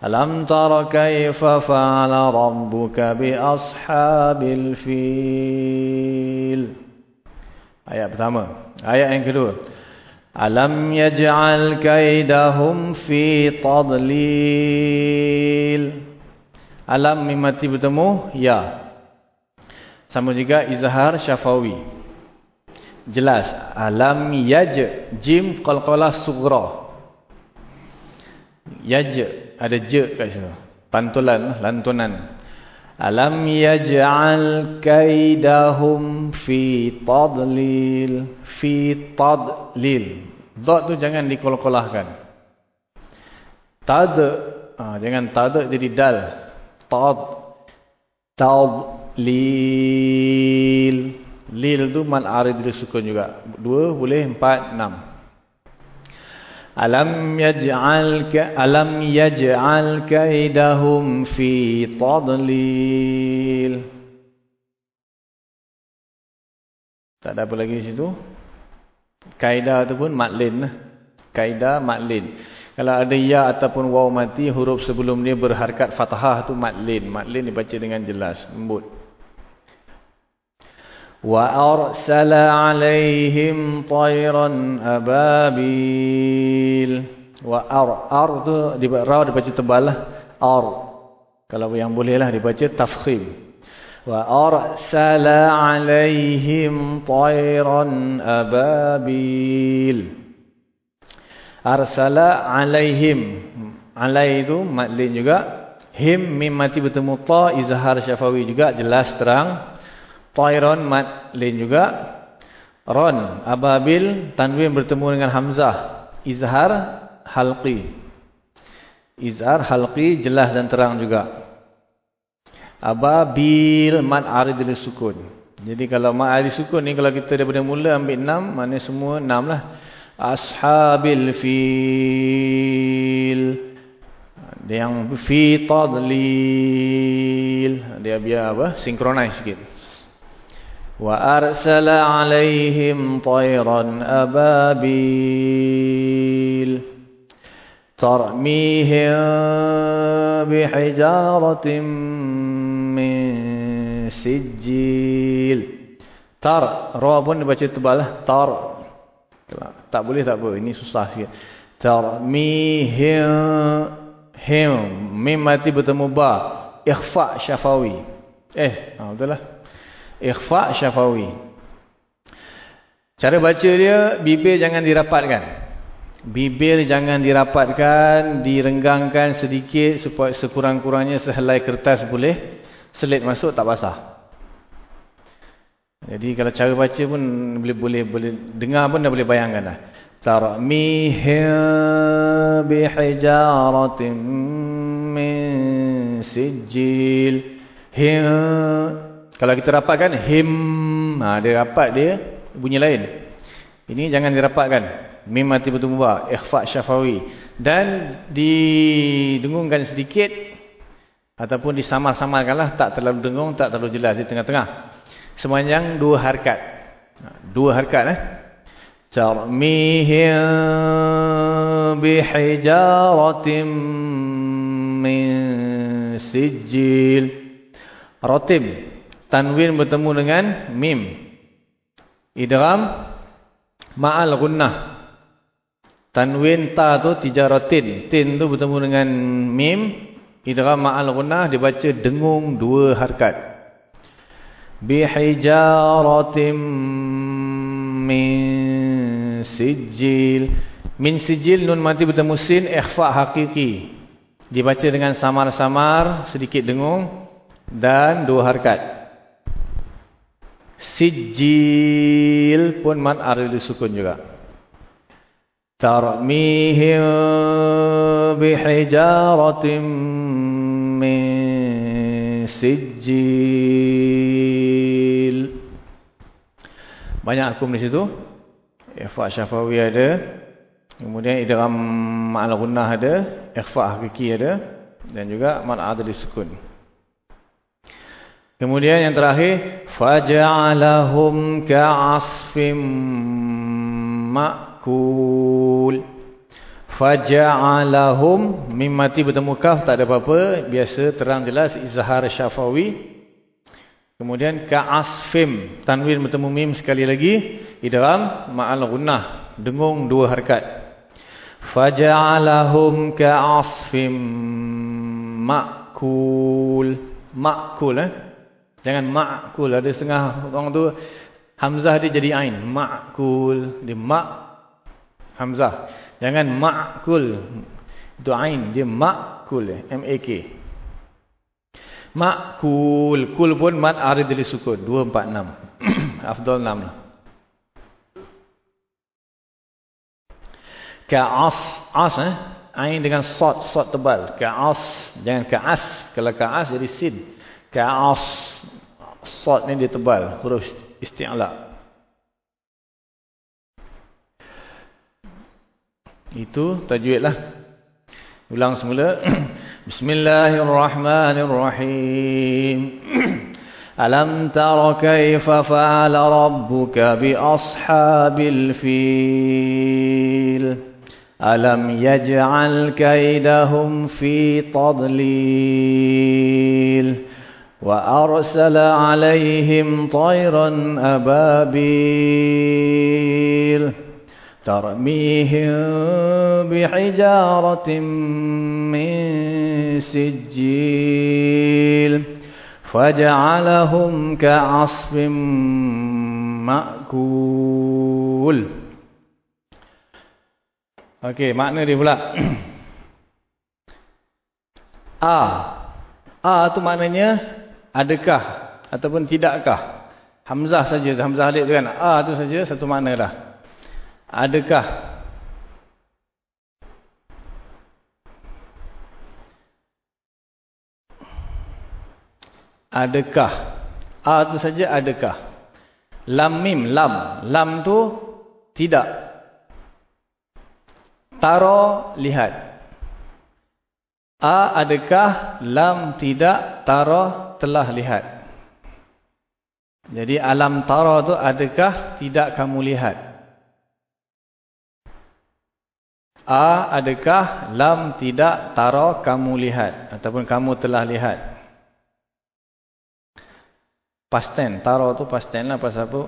Alam tara kaifa fa'ala rabbuka bi ashabil fil. Ayat pertama. Ayat yang kedua. Alam yaj'al kaidahum fi tadlil. Alam mimati bertemu ya. Sama juga izhar syafawi jelas. Alam yaj jim qalqalah sughra. Yaj ada je kat situ. Pantulan lantunan. Alam yaj'al kaidahum fi tadlil fi tadlil. Dot tu jangan dikolkolahkan tad ha, jangan tad jadi dal. Tad. Tadlil Lil tu man arid sukun juga. Dua boleh, empat, enam. Alam yaj'al ka alam yaj'al kaidahum fi tadlil. Tak ada apa lagi di situ. Kaidah tu pun matlin lah. Kaidah matlin. Kalau ada ya ataupun waw mati huruf sebelum dia berharkat fathah tu matlin. Matlin dibaca dengan jelas, lembut. وأرسل عليهم طيرا أبابيل وأر أر tu di ra dibaca tebal lah ar kalau yang boleh lah dibaca tafkhim وأرسل عليهم طيرا أبابيل أرسل عليهم alai itu madlin juga him mim mati bertemu ta izhar syafawi juga jelas terang Tayron mat lain juga. Ron ababil tanwin bertemu dengan hamzah. Izhar halqi. Izhar halqi jelas dan terang juga. Ababil mat aridil sukun. Jadi kalau mat aridil sukun ni kalau kita daripada mula ambil enam, mana semua enam lah. Ashabil fil. Dia yang fi tadlil. Dia biar apa? Synchronize sikit. وأرسل عليهم طيرا أبابيل ترميهم بحجارة من سجيل. تر روابون بجت بل تر. تابولي تابولي نيسوساسيا ترميهم. هم مماتي بتمبا اخفاء شفوي إيه عبد الله Ikhfa syafawi. Cara baca dia, bibir jangan dirapatkan. Bibir jangan dirapatkan, direnggangkan sedikit supaya sekurang-kurangnya sehelai kertas boleh selit masuk tak basah. Jadi kalau cara baca pun boleh boleh boleh dengar pun dah boleh bayangkan dah. Tarmihi bihijaratin min sijil. Him kalau kita rapatkan him, ha, dia rapat dia bunyi lain. Ini jangan dirapatkan. Mim mati betul mubah, ikhfa syafawi dan didengungkan sedikit ataupun disamar-samarkanlah tak terlalu dengung, tak terlalu jelas di tengah-tengah. Semuanya dua harkat. Ha, dua harkat eh. Tarmihim bihijaratin min sijil. Ratim tanwin bertemu dengan mim. Idram ma'al gunnah. Tanwin ta tu tijaratin. Tin tu bertemu dengan mim. Idram ma'al gunnah dibaca dengung dua harkat. Bihijaratim min sijil. Min sijil nun mati bertemu sin ikhfa hakiki. Dibaca dengan samar-samar sedikit dengung dan dua harkat. Sijil pun man aril sukun juga. Tarmihim bihijaratin min sijil. Banyak hukum di situ. Ikhfa syafawi ada. Kemudian idram ma'al gunnah ada. Ikhfa hakiki ada. Dan juga man aril sukun. Kemudian yang terakhir faja'alahum ka'asfim ma'kul. Faja'alahum mim mati bertemu kaf tak ada apa-apa, biasa terang jelas izhar syafawi. Kemudian ka'asfim tanwin bertemu mim sekali lagi idgham ma'al gunnah, dengung dua harakat. Faja'alahum ka'asfim ma'kul. Ma'kul eh Jangan ma'kul. Ada setengah orang tu hamzah dia jadi ain. Ma'kul. Dia ma' hamzah. Jangan ma'kul. Itu ain. Dia ma'kul. M-A-K. Ma'kul. Kul pun mat arid dari sukun. 2, 4, 6. Afdal 6 lah. Ka'as. As eh. Ain dengan sot. Sot tebal. Ka'as. Jangan ka'as. Kalau ka'as jadi sin. Ka'as. Sod ni dia tebal. Huruf isti'ala. Itu tajwid lah. Ulang semula. [clears throat] Bismillahirrahmanirrahim. [clears throat] Alam tara kaifa fa'ala rabbuka bi ashabil fil. Alam yaj'al kaidahum fi tadlil. وأرسل عليهم طيرا أبابيل ترميهم بحجارة من سجيل فجعلهم كعصف مأكول Okey, makna dia pula. A. [clears throat] A tu maknanya adakah ataupun tidakkah. Hamzah saja, Hamzah alif tu kan. A tu saja satu makna dah. Adakah? Adakah? A tu saja adakah? Lam mim, lam. Lam tu tidak. Taro, lihat. A adakah? Lam tidak Taro, telah lihat Jadi alam taro tu adakah Tidak kamu lihat A adakah lam tidak tara kamu lihat ataupun kamu telah lihat. Pasten, tara tu pasten lah pasal apa?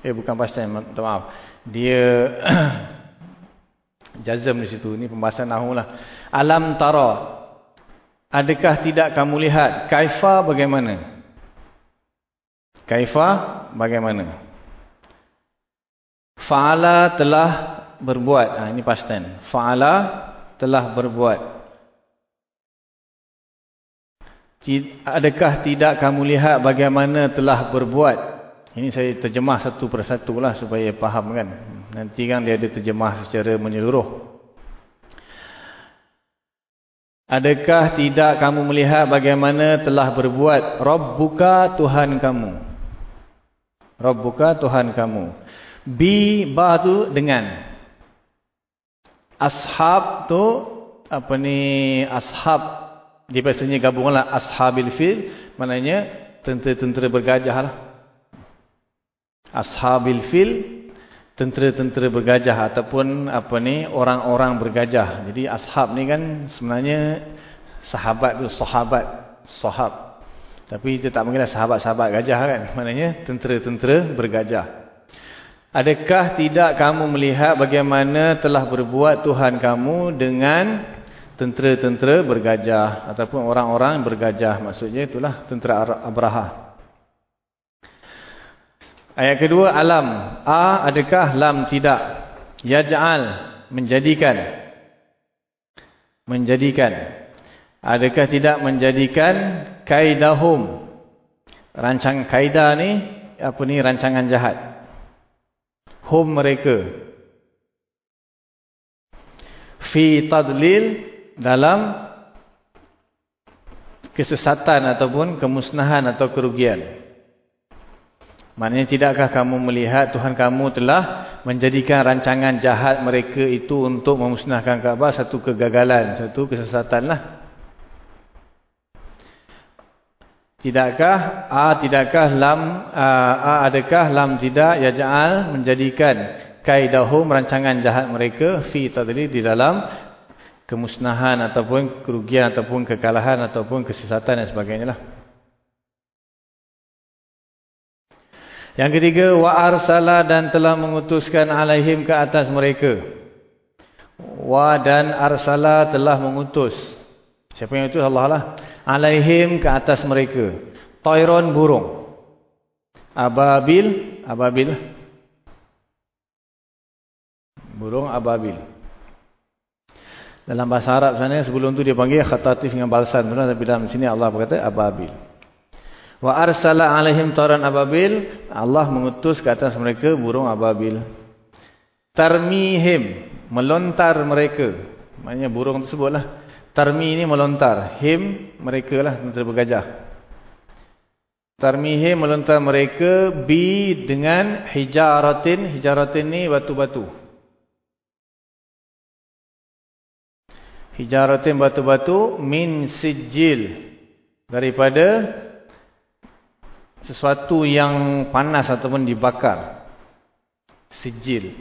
Eh bukan pasten, maaf. Dia [clears throat] jazam di situ. Ini pembahasan nahu lah. Alam tara. Adakah tidak kamu lihat? Kaifa bagaimana? Kaifa bagaimana? Fa'ala telah berbuat. Ha, ini past tense. Fa'ala telah berbuat. Adakah tidak kamu lihat bagaimana telah berbuat? Ini saya terjemah satu persatu lah supaya faham kan. Nanti kan dia ada terjemah secara menyeluruh. Adakah tidak kamu melihat bagaimana telah berbuat? Rabbuka Tuhan kamu? Rabbuka Tuhan kamu. Bi ba tu dengan. Ashab tu apa ni ashab. Di biasanya gabunganlah ashabil fil. Maknanya tentera-tentera bergajah lah. Ashabil fil tentera-tentera bergajah ataupun apa ni orang-orang bergajah. Jadi ashab ni kan sebenarnya sahabat tu sahabat sahab. Tapi dia tak panggil sahabat-sahabat gajah kan [laughs] maknanya tentera-tentera bergajah. Adakah tidak kamu melihat bagaimana telah berbuat Tuhan kamu dengan tentera-tentera bergajah ataupun orang-orang bergajah? Maksudnya itulah tentera Abraha. Ayat kedua alam. A adakah lam tidak? Yaj'al menjadikan. Menjadikan. Adakah tidak menjadikan kaidahum? Rancang kaidah ni apa ni rancangan jahat. Hum mereka. Fi tadlil dalam kesesatan ataupun kemusnahan atau kerugian maknanya tidakkah kamu melihat Tuhan kamu telah menjadikan rancangan jahat mereka itu untuk memusnahkan Kaabah? Satu kegagalan satu kesesatan lah Tidakkah a tidakkah lam a, a adakah lam tidak? Yaj'al menjadikan kaidahum rancangan jahat mereka fi tadri di dalam kemusnahan ataupun kerugian ataupun kekalahan ataupun kesesatan dan sebagainya lah. Yang ketiga wa arsala dan telah mengutuskan alaihim ke atas mereka. Wa dan arsala telah mengutus. Siapa yang utus? Allah lah. Alaihim ke atas mereka. Tayron burung. Ababil ababil. Burung ababil. Dalam bahasa Arab sana sebelum tu dia panggil khatatif dengan balsan. Tapi dalam sini Allah berkata ababil wa arsala alaihim tayron ababil Allah mengutus ke atas mereka burung ababil tarmihim melontar mereka maknanya burung tersebutlah Tarmi ini melontar. Him mereka lah tentera bergajah. Tarmihim melontar mereka bi dengan hijaratin. Hijaratin ni batu-batu. Hijaratin batu-batu min sijil. Daripada sesuatu yang panas ataupun dibakar. Sijil.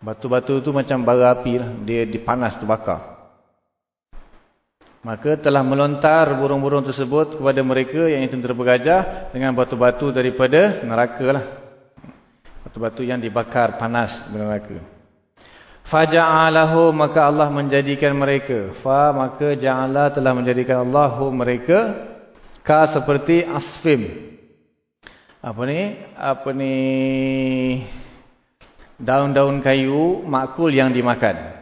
Batu-batu tu macam bara api lah. Dia dipanas, terbakar. Maka telah melontar burung-burung tersebut kepada mereka yang tentera bergajah dengan batu-batu daripada neraka lah. Batu-batu yang dibakar panas di neraka. Faja'alahu maka Allah menjadikan mereka. Fa maka ja'ala telah menjadikan Allahu mereka. Ka seperti asfim. Apa ni? Apa ni? Daun-daun kayu makul yang dimakan.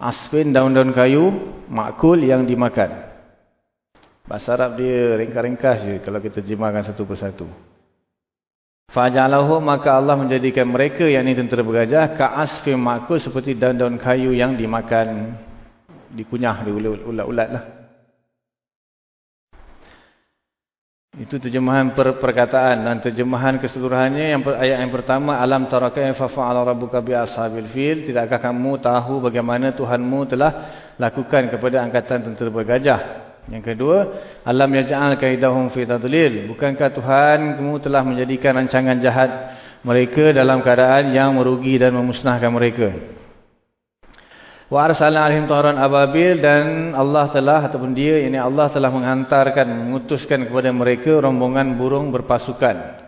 Asfin daun-daun kayu makul yang dimakan. Bahasa Arab dia ringkas-ringkas je kalau kita terjemahkan satu persatu. Fajalahu maka Allah menjadikan mereka yang ini tentera bergajah ka'asfim makul seperti daun-daun kayu yang dimakan dikunyah di ulat-ulat lah. Itu terjemahan per perkataan dan terjemahan keseluruhannya. Yang per, ayat yang pertama alam taraka fa fa'ala rabbuka bi ashabil fil? Tidakkah kamu tahu bagaimana Tuhanmu telah lakukan kepada angkatan tentera bergajah yang kedua, alam yaj'al kaidahum fi tadlil. Bukankah Tuhan kamu telah menjadikan rancangan jahat mereka dalam keadaan yang merugi dan memusnahkan mereka. Wa arsalna alaihim tahran ababil dan Allah telah ataupun dia ini Allah telah menghantarkan mengutuskan kepada mereka rombongan burung berpasukan.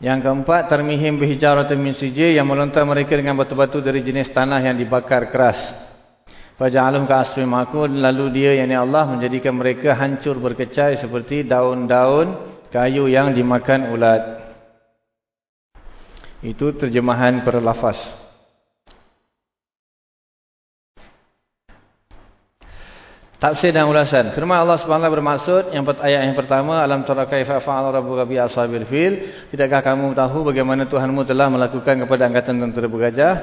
Yang keempat, tarmihim bihijaratin min sijil yang melontar mereka dengan batu-batu dari jenis tanah yang dibakar keras. Faja'alum ka'asfi makun. Lalu dia, yakni Allah, menjadikan mereka hancur berkecai seperti daun-daun kayu yang dimakan ulat. Itu terjemahan per lafaz. Tafsir dan ulasan. Firman Allah SWT bermaksud yang ayat yang pertama alam tara kaifa fa'ala rabbuka bi ashabil fil? Tidakkah kamu tahu bagaimana Tuhanmu telah melakukan kepada angkatan tentera bergajah?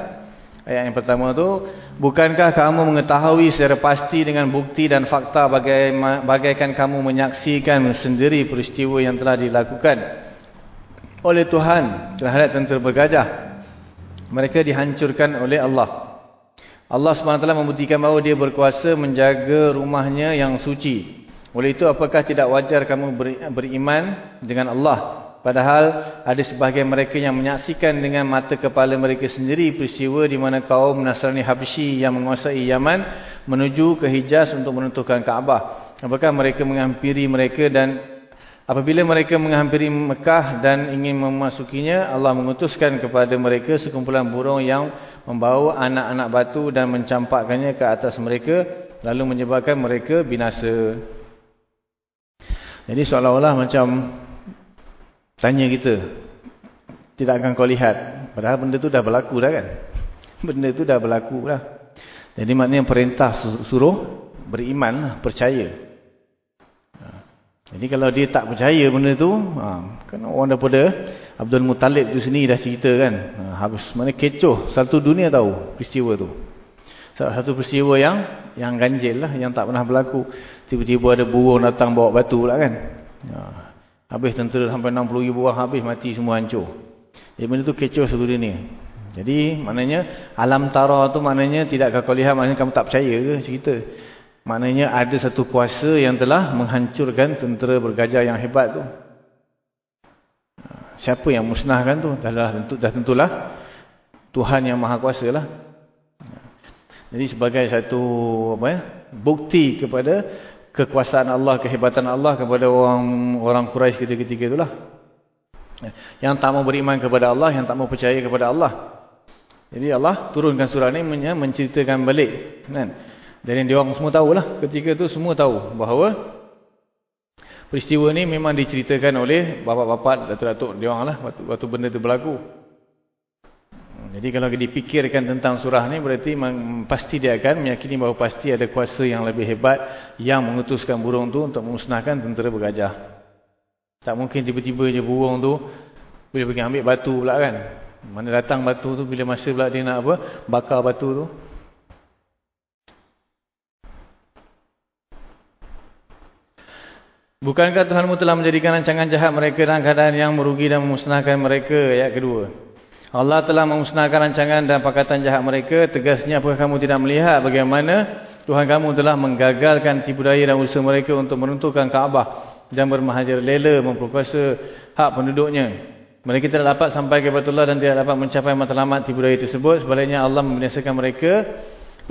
Ayat yang pertama tu, bukankah kamu mengetahui secara pasti dengan bukti dan fakta bagaikan kamu menyaksikan sendiri peristiwa yang telah dilakukan oleh Tuhan terhadap tentera bergajah. Mereka dihancurkan oleh Allah. Allah SWT membuktikan bahawa dia berkuasa menjaga rumahnya yang suci. Oleh itu, apakah tidak wajar kamu beriman dengan Allah? Padahal ada sebahagian mereka yang menyaksikan dengan mata kepala mereka sendiri peristiwa di mana kaum Nasrani Habsyi yang menguasai Yaman menuju ke Hijaz untuk menentukan Kaabah. Apakah mereka menghampiri mereka dan apabila mereka menghampiri Mekah dan ingin memasukinya, Allah mengutuskan kepada mereka sekumpulan burung yang membawa anak-anak batu dan mencampakkannya ke atas mereka lalu menyebabkan mereka binasa. Jadi seolah-olah macam Tanya kita. Tidak akan kau lihat. Padahal benda tu dah berlaku dah kan. [laughs] Benda tu dah berlaku dah. Jadi maknanya perintah suruh beriman lah. Percaya. Ha. Jadi kalau dia tak percaya benda tu. Ha, kan orang daripada Abdul Muttalib tu sini dah cerita kan. Ha, habis mana kecoh. Satu dunia tahu peristiwa tu. Satu peristiwa yang yang ganjil lah. Yang tak pernah berlaku. Tiba-tiba ada burung datang bawa batu lah kan. Habis tentera sampai 60 ribu orang habis mati semua hancur. Jadi benda tu kecoh satu dunia. Jadi maknanya alam tara tu maknanya tidak kau lihat maknanya kamu tak percaya ke cerita. Maknanya ada satu kuasa yang telah menghancurkan tentera bergajah yang hebat tu. Siapa yang musnahkan tu? Dah, dah, tentu, dah tentulah Tuhan yang maha kuasa lah. Jadi sebagai satu apa ya, bukti kepada kekuasaan Allah, kehebatan Allah kepada orang orang Quraisy ketika-ketika itulah. Yang tak mau beriman kepada Allah, yang tak mau percaya kepada Allah. Jadi Allah turunkan surah ini menceritakan balik. Kan? Dan dia orang semua tahulah ketika itu semua tahu bahawa peristiwa ini memang diceritakan oleh bapa-bapa datuk-datuk dia orang lah waktu, waktu benda itu berlaku. Jadi kalau dipikirkan tentang surah ni berarti pasti dia akan meyakini bahawa pasti ada kuasa yang lebih hebat yang mengutuskan burung tu untuk memusnahkan tentera bergajah. Tak mungkin tiba-tiba je burung tu boleh pergi ambil batu pula kan. Mana datang batu tu bila masa pula dia nak apa? Bakar batu tu. Bukankah Tuhanmu telah menjadikan rancangan jahat mereka dalam keadaan yang merugi dan memusnahkan mereka? Ayat kedua. Allah telah memusnahkan rancangan dan pakatan jahat mereka. Tegasnya apakah kamu tidak melihat bagaimana Tuhan kamu telah menggagalkan tipu daya dan usaha mereka untuk menentukan Kaabah dan bermahajar lela memperkuasa hak penduduknya. Mereka tidak dapat sampai ke Batullah dan tidak dapat mencapai matlamat tipu daya tersebut. Sebaliknya Allah membinasakan mereka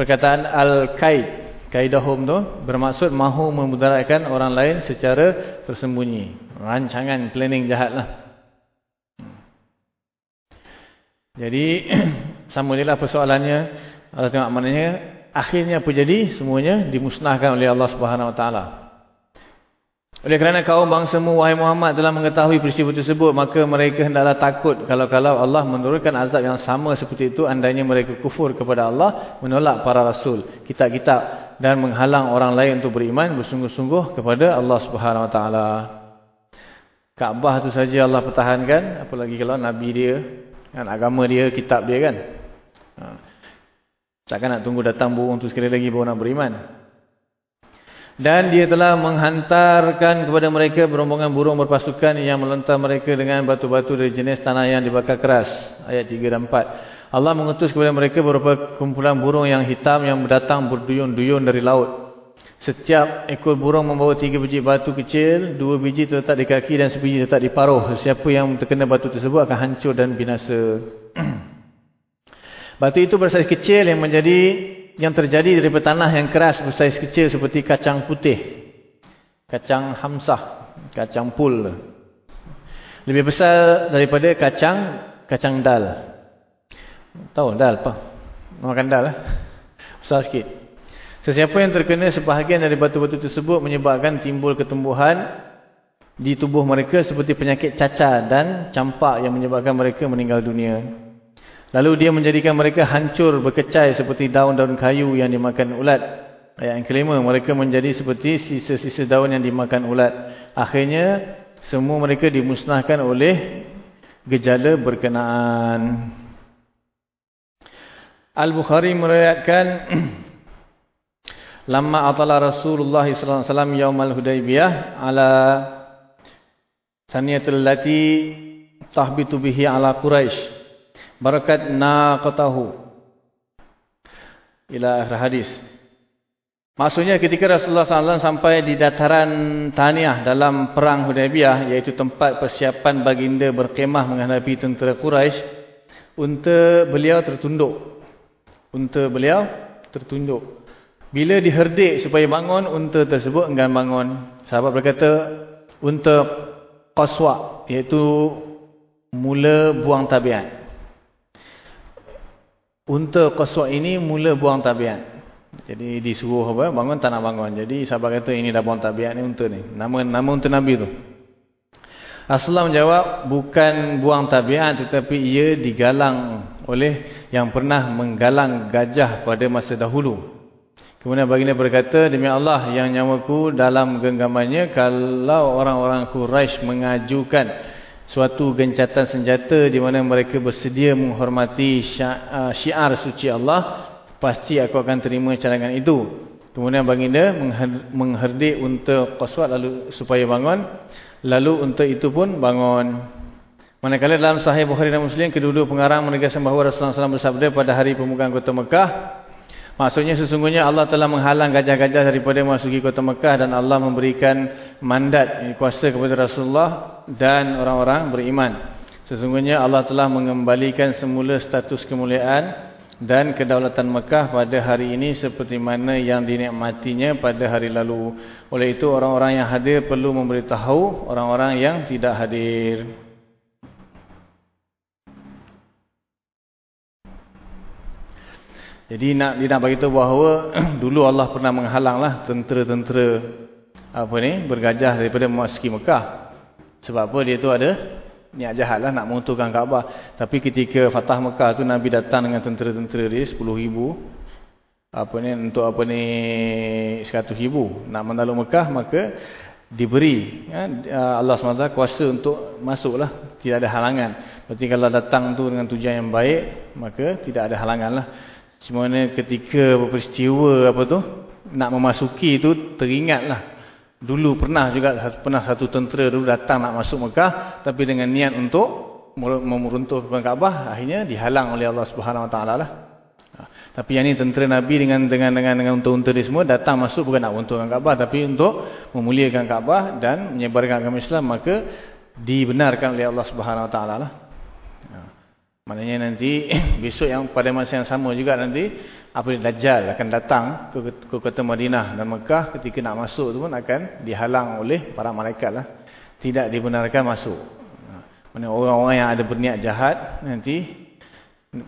perkataan al-kaid kaidahum tu bermaksud mahu memudaratkan orang lain secara tersembunyi rancangan planning jahat lah jadi [clears throat] sama je lah persoalannya. Allah tengok maknanya akhirnya apa jadi? Semuanya dimusnahkan oleh Allah Subhanahu Wa Taala. Oleh kerana kaum bangsamu wahai Muhammad telah mengetahui peristiwa tersebut maka mereka hendaklah takut kalau-kalau Allah menurunkan azab yang sama seperti itu andainya mereka kufur kepada Allah menolak para rasul kitab-kitab dan menghalang orang lain untuk beriman bersungguh-sungguh kepada Allah Subhanahu Wa Taala. Kaabah tu saja Allah pertahankan. Apalagi kalau nabi dia kan agama dia kitab dia kan. Ha. Takkan nak tunggu datang burung tu sekali lagi baru nak beriman. Dan dia telah menghantarkan kepada mereka berombongan burung berpasukan yang melontar mereka dengan batu-batu dari jenis tanah yang dibakar keras. Ayat 3 dan 4. Allah mengutus kepada mereka beberapa kumpulan burung yang hitam yang datang berduyun-duyun dari laut. Setiap ekor burung membawa tiga biji batu kecil, dua biji terletak di kaki dan sebiji terletak di paruh. Siapa yang terkena batu tersebut akan hancur dan binasa. [clears throat] batu itu bersaiz kecil yang menjadi yang terjadi daripada tanah yang keras bersaiz kecil seperti kacang putih. Kacang hamsah, kacang pul. Lebih besar daripada kacang kacang dal. Tahu dal apa? Makan dal lah. Besar sikit. Sesiapa yang terkena sebahagian dari batu-batu tersebut menyebabkan timbul ketumbuhan di tubuh mereka seperti penyakit cacar dan campak yang menyebabkan mereka meninggal dunia. Lalu dia menjadikan mereka hancur berkecai seperti daun-daun kayu yang dimakan ulat. Ayat yang kelima, mereka menjadi seperti sisa-sisa daun yang dimakan ulat. Akhirnya, semua mereka dimusnahkan oleh gejala berkenaan. Al-Bukhari meriwayatkan [clears throat] Lama atala Rasulullah wasallam yaumal Hudaybiyah ala saniyatul lati tahbitu bihi ala Quraisy barakat naqatahu. Ila akhir hadis. Maksudnya ketika Rasulullah SAW sampai di dataran Taniah dalam perang Hudaybiyah iaitu tempat persiapan baginda berkemah menghadapi tentera Quraisy unta beliau tertunduk. Unta beliau tertunduk bila diherdik supaya bangun unta tersebut enggan bangun sahabat berkata unta qaswa iaitu mula buang tabiat Unta kosok ini mula buang tabiat. Jadi disuruh apa? Bangun tak nak bangun. Jadi sahabat kata ini dah buang tabiat ni unta ni. Nama nama unta Nabi tu. Rasulullah menjawab bukan buang tabiat tetapi ia digalang oleh yang pernah menggalang gajah pada masa dahulu. Kemudian baginda berkata demi Allah yang nyawaku dalam genggamannya kalau orang-orang Quraisy mengajukan suatu gencatan senjata di mana mereka bersedia menghormati syiar suci Allah pasti aku akan terima cadangan itu. Kemudian baginda mengherdik unta qaswat lalu supaya bangun. Lalu unta itu pun bangun. Manakala dalam sahih Bukhari dan Muslim kedua-dua pengarang menegaskan bahawa Rasulullah SAW bersabda pada hari pembukaan kota Mekah Maksudnya sesungguhnya Allah telah menghalang gajah-gajah daripada memasuki kota Mekah dan Allah memberikan mandat kuasa kepada Rasulullah dan orang-orang beriman. Sesungguhnya Allah telah mengembalikan semula status kemuliaan dan kedaulatan Mekah pada hari ini seperti mana yang dinikmatinya pada hari lalu. Oleh itu orang-orang yang hadir perlu memberitahu orang-orang yang tidak hadir. Jadi nak dia nak bagi tahu bahawa [clears throat] dulu Allah pernah menghalanglah tentera-tentera apa ni bergajah daripada memasuki Mekah. Sebab apa dia tu ada niat jahatlah nak mengutuhkan Kaabah. Tapi ketika Fatah Mekah tu Nabi datang dengan tentera-tentera dia 10,000 apa ni untuk apa ni 100,000 nak menakluk Mekah maka diberi ya, Allah SWT kuasa untuk masuklah tidak ada halangan. Berarti kalau datang tu dengan tujuan yang baik maka tidak ada Cuma ketika peristiwa apa tu nak memasuki tu teringatlah. Dulu pernah juga pernah satu tentera dulu datang nak masuk Mekah tapi dengan niat untuk meruntuhkan Kaabah akhirnya dihalang oleh Allah Subhanahu Wa Taala lah. Ha, tapi yang ni tentera Nabi dengan dengan dengan dengan unta-unta semua datang masuk bukan nak runtuhkan Kaabah tapi untuk memuliakan Kaabah dan menyebarkan agama Islam maka dibenarkan oleh Allah Subhanahu Wa Taala lah. Maknanya nanti [coughs] besok yang pada masa yang sama juga nanti apabila Dajjal akan datang ke, ke kota Madinah dan Mekah ketika nak masuk tu pun akan dihalang oleh para malaikat lah. Tidak dibenarkan masuk. Maksudnya orang-orang yang ada berniat jahat nanti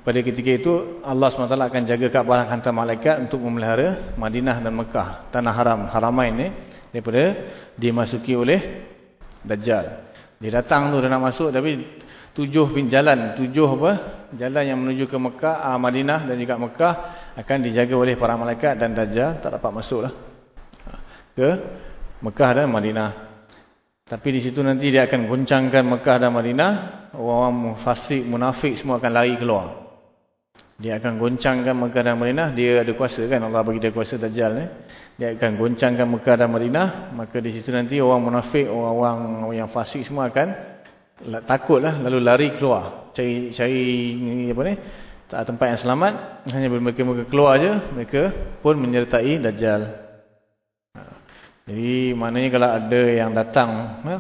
pada ketika itu Allah SWT akan jaga Kaabah hantar malaikat untuk memelihara Madinah dan Mekah. Tanah haram, haramain ni daripada dimasuki oleh Dajjal. Dia datang tu dia nak masuk tapi tujuh jalan, tujuh apa? Jalan yang menuju ke Mekah, uh, Madinah dan juga Mekah akan dijaga oleh para malaikat dan Dajjal tak dapat masuklah ke Mekah dan Madinah. Tapi di situ nanti dia akan goncangkan Mekah dan Madinah, orang-orang fasik, munafik semua akan lari keluar. Dia akan goncangkan Mekah dan Madinah, dia ada kuasa kan Allah bagi dia kuasa Dajjal ni. Dia akan goncangkan Mekah dan Madinah, maka di situ nanti orang munafik, orang-orang yang fasik semua akan takutlah lalu lari keluar. Cari cari apa ni tempat yang selamat hanya mereka, mereka keluar aja mereka pun menyertai dajjal. Ha. jadi maknanya kalau ada yang datang ya,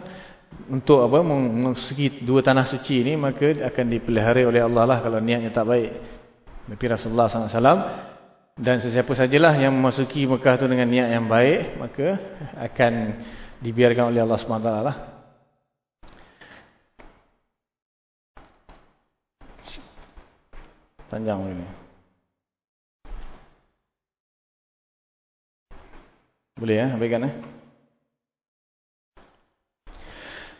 untuk apa memasuki dua tanah suci ini maka akan dipelihara oleh Allah lah kalau niatnya tak baik. Nabi Rasulullah SAW dan sesiapa sajalah yang memasuki Mekah itu dengan niat yang baik maka akan dibiarkan oleh Allah SWT lah Panjang ini. Boleh ya, habiskan eh.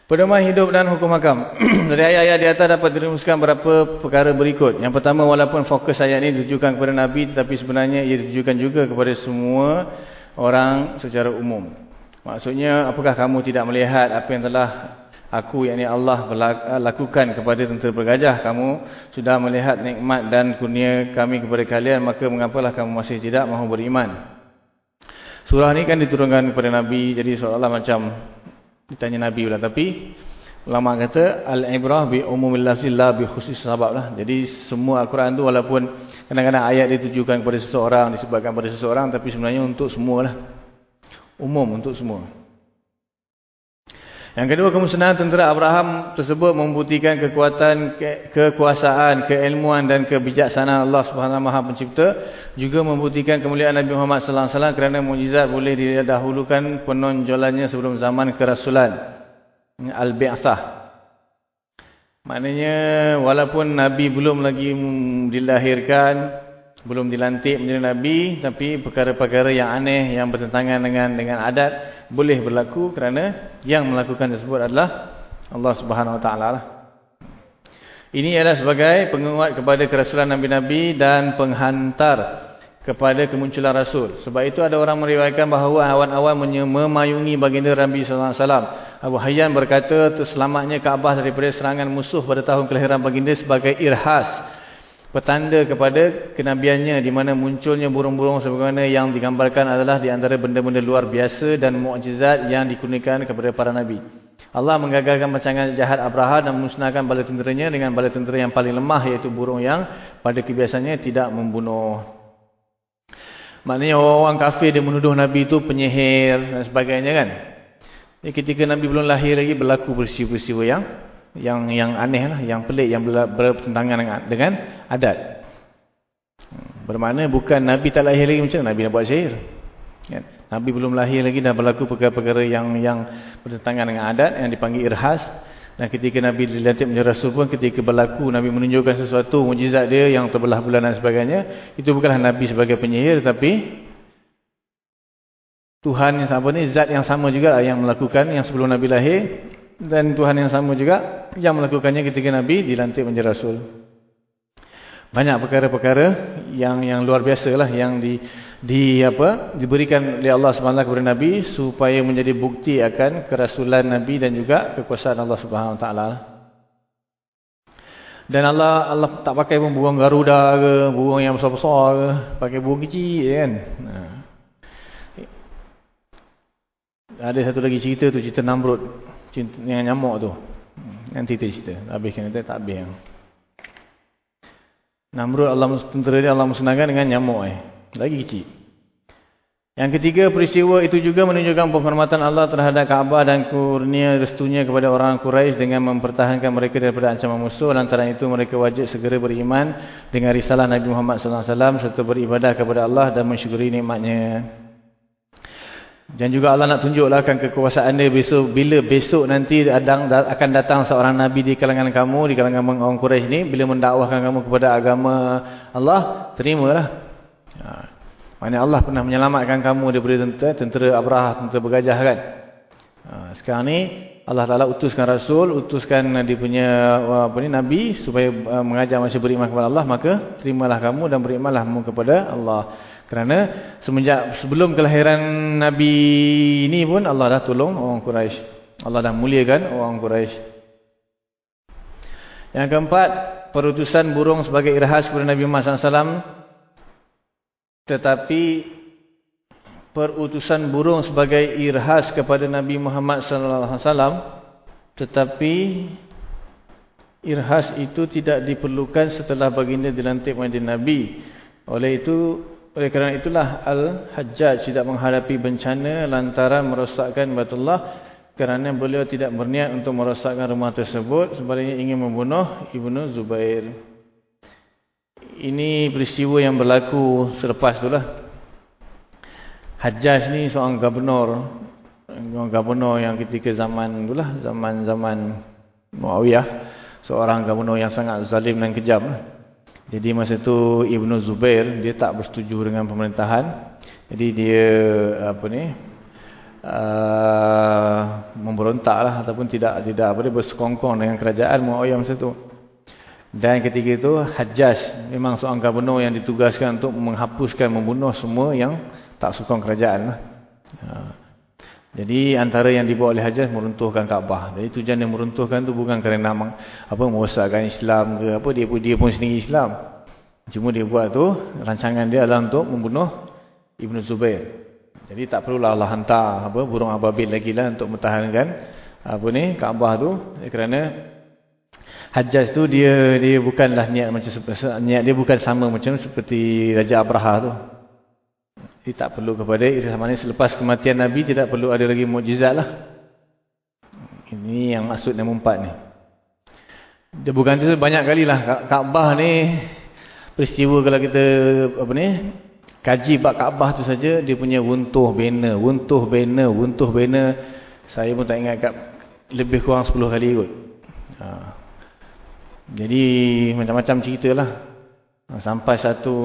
Pedoman hidup dan hukum hakam. [clears throat] Dari ayat-ayat di atas dapat dirumuskan beberapa perkara berikut. Yang pertama, walaupun fokus ayat ini ditujukan kepada Nabi, tetapi sebenarnya ia ditujukan juga kepada semua orang secara umum. Maksudnya, apakah kamu tidak melihat apa yang telah aku yakni Allah lakukan kepada tentera bergajah kamu sudah melihat nikmat dan kurnia kami kepada kalian maka mengapalah kamu masih tidak mahu beriman? Surah ni kan diturunkan kepada nabi jadi seolah-olah macam ditanya nabi pula. Tapi ulama kata al-ibrah bi umumil la bi khusus sebab lah. Jadi semua al-Quran tu walaupun kadang-kadang ayat ditujukan kepada seseorang disebabkan kepada seseorang tapi sebenarnya untuk semualah. Umum untuk semua yang kedua kemusnahan tentera Abraham tersebut membuktikan kekuatan ke kekuasaan, keilmuan dan kebijaksanaan Allah Subhanahu Maha Pencipta juga membuktikan kemuliaan Nabi Muhammad sallallahu alaihi wasallam kerana mukjizat boleh didahulukan penonjolannya sebelum zaman kerasulan al-bi'tsah. Maknanya walaupun nabi belum lagi dilahirkan, belum dilantik menjadi nabi tapi perkara-perkara yang aneh yang bertentangan dengan dengan adat boleh berlaku kerana yang melakukan tersebut adalah Allah Subhanahu Wa Taala lah. Ini adalah sebagai penguat kepada kerasulan nabi-nabi dan penghantar kepada kemunculan rasul. Sebab itu ada orang meriwayatkan bahawa awan-awan memayungi baginda Nabi sallallahu alaihi wasallam. Abu Hayyan berkata terselamatnya Kaabah daripada serangan musuh pada tahun kelahiran baginda sebagai irhas petanda kepada kenabiannya di mana munculnya burung-burung sebagaimana yang digambarkan adalah di antara benda-benda luar biasa dan mukjizat yang dikurniakan kepada para nabi. Allah menggagalkan pasangan jahat Abraha dan memusnahkan bala tenteranya dengan bala tentera yang paling lemah iaitu burung yang pada kebiasaannya tidak membunuh. Maknanya orang kafir dia menuduh nabi itu penyihir dan sebagainya kan. Ketika nabi belum lahir lagi berlaku peristiwa-peristiwa yang yang yang aneh lah, yang pelik, yang bertentangan dengan, dengan adat. Bermakna bukan Nabi tak lahir lagi macam Nabi nak buat sihir. Kan? Nabi belum lahir lagi dah berlaku perkara-perkara yang yang bertentangan dengan adat yang dipanggil irhas. Dan ketika Nabi dilantik menjadi Rasul pun ketika berlaku Nabi menunjukkan sesuatu mujizat dia yang terbelah bulan dan sebagainya. Itu bukanlah Nabi sebagai penyihir tapi Tuhan yang sama ni zat yang sama juga yang melakukan yang sebelum Nabi lahir dan Tuhan yang sama juga yang melakukannya ketika Nabi dilantik menjadi Rasul. Banyak perkara-perkara yang yang luar biasa lah yang di, di apa diberikan oleh Allah SWT kepada Nabi supaya menjadi bukti akan kerasulan Nabi dan juga kekuasaan Allah Subhanahu Taala. Dan Allah Allah tak pakai pun burung garuda ke, burung yang besar-besar ke, pakai burung kecil kan. Nah. Ada satu lagi cerita tu cerita Namrud yang nyamuk tu. Nanti kita cerita. Habiskan kita tak habis. Namrud Allah tentera dia Allah musnahkan dengan nyamuk eh. Lagi kecil. Yang ketiga, peristiwa itu juga menunjukkan penghormatan Allah terhadap Kaabah dan kurnia restunya kepada orang Quraisy dengan mempertahankan mereka daripada ancaman musuh. Lantaran itu mereka wajib segera beriman dengan risalah Nabi Muhammad SAW serta beribadah kepada Allah dan mensyukuri nikmatnya. Dan juga Allah nak tunjuklah kekuasaan dia besok bila besok nanti akan datang seorang nabi di kalangan kamu di kalangan orang Quraisy ni bila mendakwahkan kamu kepada agama Allah terimalah. Ha. Mana Allah pernah menyelamatkan kamu daripada tentera, tentera Abraha, tentera bergajah kan. Ha, sekarang ni Allah Taala utuskan rasul, utuskan dia punya apa ni nabi supaya uh, mengajar manusia beriman kepada Allah, maka terimalah kamu dan berimanlah kamu kepada Allah. Kerana semenjak sebelum kelahiran nabi ini pun Allah dah tolong orang Quraisy. Allah dah muliakan orang Quraisy. Yang keempat, perutusan burung sebagai irhas kepada Nabi Muhammad SAW tetapi perutusan burung sebagai irhas kepada Nabi Muhammad wasallam tetapi irhas itu tidak diperlukan setelah baginda dilantik menjadi nabi. Oleh itu oleh kerana itulah Al-Hajjaj tidak menghadapi bencana lantaran merosakkan Baitullah kerana beliau tidak berniat untuk merosakkan rumah tersebut sebaliknya ingin membunuh Ibnu Zubair. Ini peristiwa yang berlaku selepas itulah. Hajjaj ni seorang gubernur, seorang gubernur yang ketika zaman itulah, zaman-zaman Muawiyah, seorang gubernur yang sangat zalim dan kejam. Jadi masa itu Ibnu Zubair dia tak bersetuju dengan pemerintahan. Jadi dia apa ni? Uh, memberontaklah ataupun tidak tidak apa dia bersekongkong dengan kerajaan Muawiyah masa itu. Dan ketika itu Hajjaj memang seorang gubernur yang ditugaskan untuk menghapuskan, membunuh semua yang tak sokong kerajaan. Ha. Jadi antara yang dibuat oleh Hajjaj meruntuhkan Kaabah. Jadi tujuan yang meruntuhkan tu bukan kerana apa merosakkan Islam ke apa dia dia pun sendiri Islam. Cuma dia buat tu rancangan dia adalah untuk membunuh Ibnu Zubair. Jadi tak perlulah Allah hantar apa burung ababil lagi lah untuk mempertahankan apa ni Kaabah tu kerana Hajjaj tu dia dia bukanlah niat macam niat dia bukan sama macam seperti Raja Abraha tu. Dia tak perlu kepada sama ni selepas kematian Nabi tidak perlu ada lagi mukjizat lah. Ini yang maksud nombor empat ni. Dia bukan tu banyak kali lah Kaabah ni peristiwa kalau kita apa ni kaji bab Kaabah tu saja dia punya runtuh banner, runtuh banner, runtuh banner. Saya pun tak ingat kat lebih kurang 10 kali kot. Ha. Jadi macam-macam cerita lah. Sampai satu,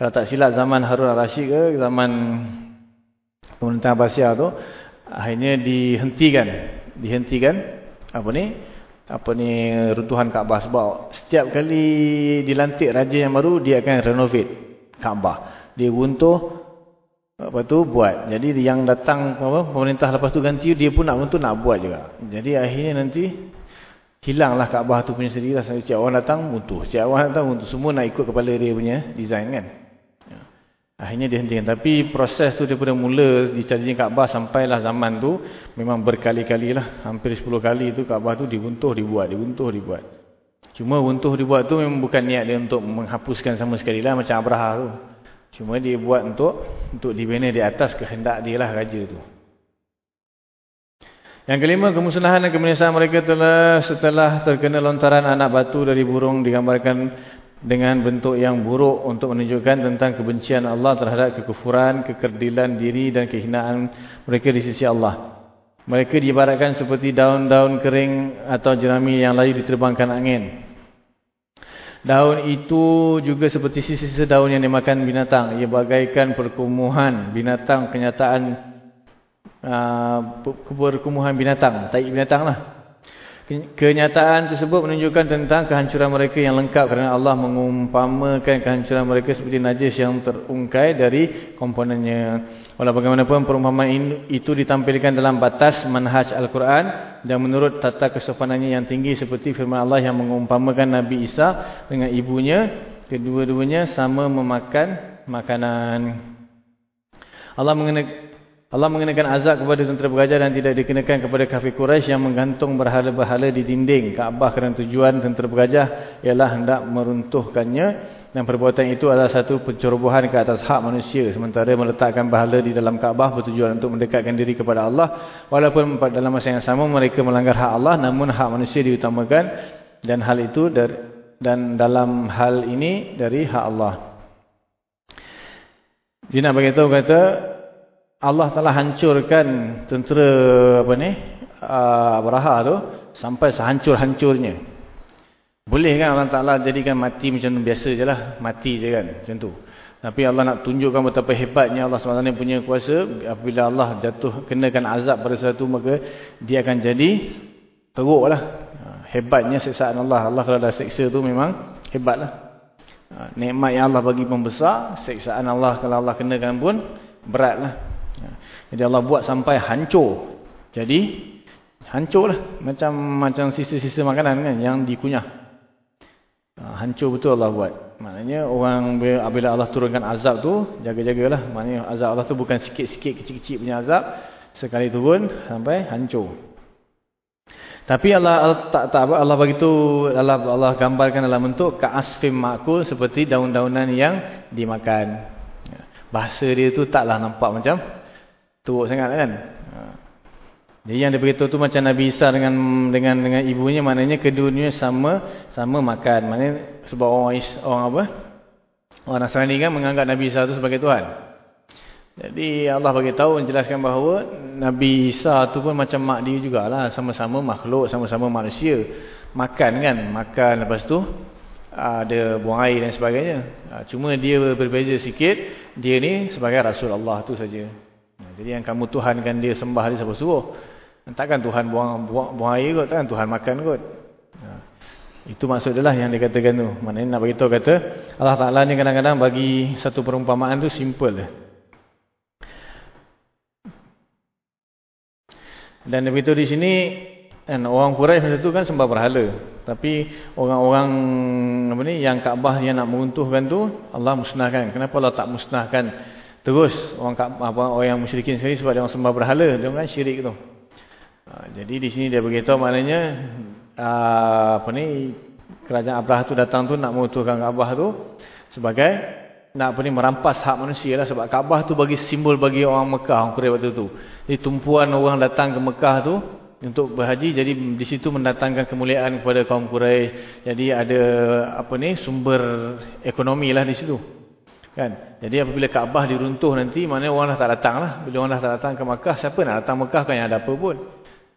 kalau tak silap zaman Harun al-Rashid ke, zaman pemerintahan Abbasiyah tu, akhirnya dihentikan. Dihentikan, apa ni, apa ni, runtuhan Kaabah. Sebab setiap kali dilantik raja yang baru, dia akan renovate Kaabah. Dia runtuh, apa tu buat. Jadi yang datang apa, pemerintah lepas tu ganti, dia pun nak runtuh, nak buat juga. Jadi akhirnya nanti, hilanglah Kaabah tu punya sendiri lah. Setiap orang datang mutuh. Setiap orang datang mutuh. Semua nak ikut kepala dia punya design kan. Ya. Akhirnya dihentikan. Tapi proses tu daripada mula dicari Kaabah sampailah zaman tu memang berkali-kali lah. Hampir 10 kali tu Kaabah tu dibuntuh dibuat. Dibuntuh dibuat. Cuma buntuh dibuat tu memang bukan niat dia untuk menghapuskan sama sekali lah macam Abraha tu. Cuma dia buat untuk untuk dibina di atas kehendak dia lah raja tu. Yang kelima, kemusnahan dan kemenyesaan mereka telah setelah terkena lontaran anak batu dari burung digambarkan dengan bentuk yang buruk untuk menunjukkan tentang kebencian Allah terhadap kekufuran, kekerdilan diri dan kehinaan mereka di sisi Allah. Mereka diibaratkan seperti daun-daun kering atau jerami yang layu diterbangkan angin. Daun itu juga seperti sisa-sisa daun yang dimakan binatang. Ia bagaikan perkumuhan binatang kenyataan uh, perkumuhan binatang, tai binatang lah. Kenyataan tersebut menunjukkan tentang kehancuran mereka yang lengkap kerana Allah mengumpamakan kehancuran mereka seperti najis yang terungkai dari komponennya. Walau bagaimanapun perumpamaan itu ditampilkan dalam batas manhaj Al-Quran dan menurut tata kesopanannya yang tinggi seperti firman Allah yang mengumpamakan Nabi Isa dengan ibunya, kedua-duanya sama memakan makanan. Allah mengenai Allah mengenakan azab kepada tentera bergajah dan tidak dikenakan kepada kafir Quraisy yang menggantung berhala-berhala di dinding Kaabah kerana tujuan tentera bergajah ialah hendak meruntuhkannya dan perbuatan itu adalah satu pencerobohan ke atas hak manusia. Sementara meletakkan berhala di dalam Kaabah bertujuan untuk mendekatkan diri kepada Allah. Walaupun dalam masa yang sama mereka melanggar hak Allah namun hak manusia diutamakan dan hal itu dari, dan dalam hal ini dari hak Allah. Dia nak beritahu kata Allah telah hancurkan tentera apa ni Abraha tu sampai sehancur-hancurnya. Boleh kan Allah Taala jadikan mati macam biasa je lah, mati je kan macam tu. Tapi Allah nak tunjukkan betapa hebatnya Allah SWT punya kuasa apabila Allah jatuh kenakan azab pada sesuatu maka dia akan jadi teruklah. Hebatnya siksaan Allah. Allah kalau dah seksa tu memang hebatlah. Nikmat yang Allah bagi pun besar, siksaan Allah kalau Allah kenakan pun beratlah. Jadi Allah buat sampai hancur. Jadi hancurlah macam macam sisa-sisa makanan kan yang dikunyah. Ha, hancur betul Allah buat. Maknanya orang bila Allah turunkan azab tu jaga-jagalah. Maknanya azab Allah tu bukan sikit-sikit kecil-kecil punya azab. Sekali turun sampai hancur. Tapi Allah tak tak apa Allah bagi tu Allah Allah gambarkan dalam bentuk ka'asfim makul seperti daun-daunan yang dimakan. Bahasa dia tu taklah nampak macam teruk sangat kan. Ha. Jadi yang dia beritahu tu macam Nabi Isa dengan dengan dengan ibunya maknanya kedua-duanya sama sama makan. Maknanya sebab orang orang apa? Orang Nasrani kan menganggap Nabi Isa tu sebagai Tuhan. Jadi Allah bagi tahu menjelaskan bahawa Nabi Isa tu pun macam mak dia jugalah sama-sama makhluk, sama-sama manusia. Makan kan, makan lepas tu ada buang air dan sebagainya. Ha, cuma dia berbeza sikit, dia ni sebagai Rasul Allah tu saja. Jadi yang kamu tuhankan dia sembah dia siapa suruh? Takkan Tuhan buang buang, buang air kot, takkan Tuhan makan kot. Ha. Itu maksud dia lah yang dikatakan tu. Maknanya nak beritahu kata Allah Ta'ala ni kadang-kadang bagi satu perumpamaan tu simple. Dan begitu di sini kan, orang Quraisy masa tu kan sembah berhala. Tapi orang-orang apa ni yang Kaabah yang nak meruntuhkan tu Allah musnahkan. Kenapa Allah tak musnahkan Terus orang apa orang musyrikin sekali sebab dia orang sembah berhala, dia kan syirik tu. Ha, jadi di sini dia beritahu maknanya uh, apa ni kerajaan Abraha tu datang tu nak mengutuhkan Kaabah tu sebagai nak apa ni merampas hak manusia lah sebab Kaabah tu bagi simbol bagi orang Mekah orang Quraisy waktu tu. Jadi tumpuan orang datang ke Mekah tu untuk berhaji jadi di situ mendatangkan kemuliaan kepada kaum Quraisy. Jadi ada apa ni sumber ekonomi lah di situ. Kan? Jadi apabila Kaabah diruntuh nanti, mana orang dah tak datang lah. Bila orang dah tak datang ke Makkah, siapa nak datang Makkah kan yang ada apa pun.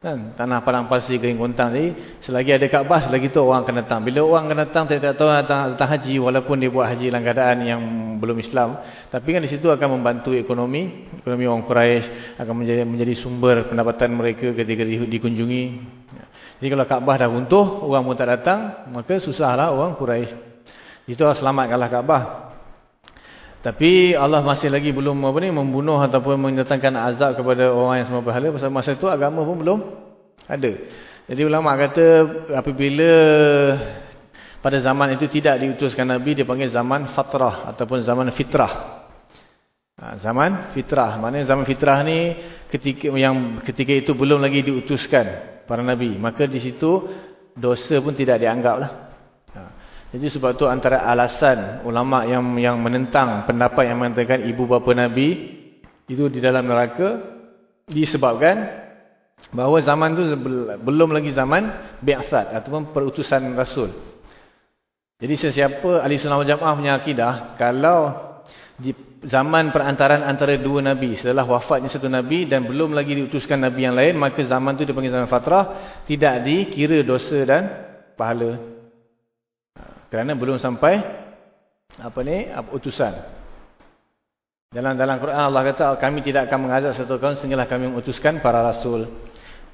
Kan? Tanah padang pasir kering kontang. Jadi selagi ada Kaabah, selagi tu orang akan datang. Bila orang akan datang, saya tak tahu datang, datang haji, walaupun dia buat haji dalam keadaan yang belum Islam. Tapi kan di situ akan membantu ekonomi. Ekonomi orang Quraisy akan menjadi menjadi sumber pendapatan mereka ketika dikunjungi. Jadi kalau Kaabah dah runtuh, orang pun tak datang, maka susahlah orang Quraisy. Itu selamatkanlah Kaabah. Tapi Allah masih lagi belum apa ni membunuh ataupun mendatangkan azab kepada orang yang sembah berhala pasal masa itu agama pun belum ada. Jadi ulama kata apabila pada zaman itu tidak diutuskan nabi dia panggil zaman fatrah ataupun zaman fitrah. Ha, zaman fitrah. Maknanya zaman fitrah ni ketika yang ketika itu belum lagi diutuskan para nabi. Maka di situ dosa pun tidak dianggaplah. Jadi sebab tu antara alasan ulama yang yang menentang pendapat yang mengatakan ibu bapa Nabi itu di dalam neraka disebabkan bahawa zaman tu belum lagi zaman bi'atsat ataupun perutusan rasul. Jadi sesiapa ahli sunnah wal jamaah punya akidah kalau di zaman perantaran antara dua nabi setelah wafatnya satu nabi dan belum lagi diutuskan nabi yang lain maka zaman tu dipanggil zaman fatrah tidak dikira dosa dan pahala kerana belum sampai apa ni utusan. Dalam dalam Quran Allah kata kami tidak akan mengazab satu kaum sehinggalah kami mengutuskan para rasul.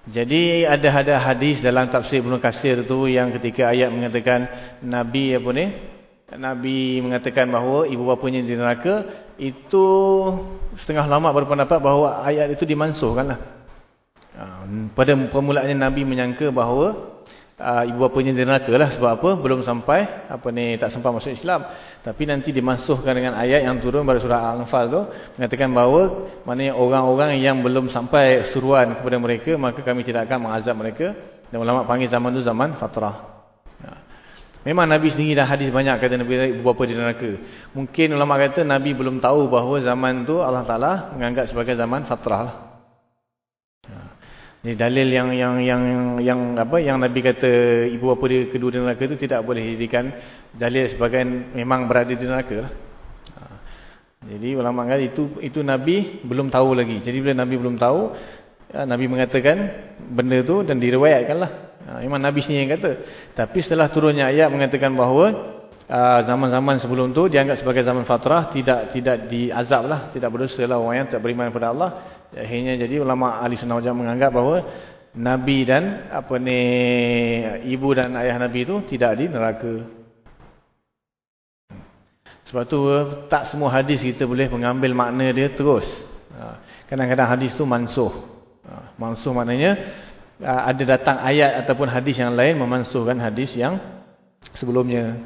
Jadi ada ada hadis dalam tafsir Ibnu Katsir tu yang ketika ayat mengatakan nabi apa ni? Nabi mengatakan bahawa ibu bapanya di neraka itu setengah lama berpendapat bahawa ayat itu dimansuhkanlah. Ha, pada permulaannya Nabi menyangka bahawa uh, ibu bapanya di neraka lah. Sebab apa? Belum sampai. Apa ni? Tak sempat masuk Islam. Tapi nanti dimasukkan dengan ayat yang turun pada surah Al-Anfal tu mengatakan bahawa maknanya orang-orang yang belum sampai seruan kepada mereka maka kami tidak akan mengazab mereka. Dan ulama panggil zaman tu zaman fatrah. Ha. memang Nabi sendiri dah hadis banyak kata Nabi ibu bapa di neraka. Mungkin ulama kata Nabi belum tahu bahawa zaman tu Allah Ta'ala menganggap sebagai zaman fatrah lah ini dalil yang yang yang yang apa yang Nabi kata ibu bapa dia kedua di neraka itu tidak boleh dijadikan dalil sebagai memang berada di neraka. Ha. Jadi ulama kata itu itu Nabi belum tahu lagi. Jadi bila Nabi belum tahu, ya, Nabi mengatakan benda tu dan diriwayatkanlah. Ha, memang Nabi sendiri yang kata. Tapi setelah turunnya ayat mengatakan bahawa zaman-zaman uh, sebelum tu dianggap sebagai zaman fatrah tidak tidak diazab lah, tidak berdosa lah orang yang tak beriman kepada Allah Akhirnya jadi ulama ahli sunnah wal menganggap bahawa nabi dan apa ni ibu dan ayah nabi itu tidak di neraka. Sebab tu tak semua hadis kita boleh mengambil makna dia terus. Ha, kadang-kadang hadis tu mansuh. Ha, mansuh maknanya ada datang ayat ataupun hadis yang lain memansuhkan hadis yang sebelumnya.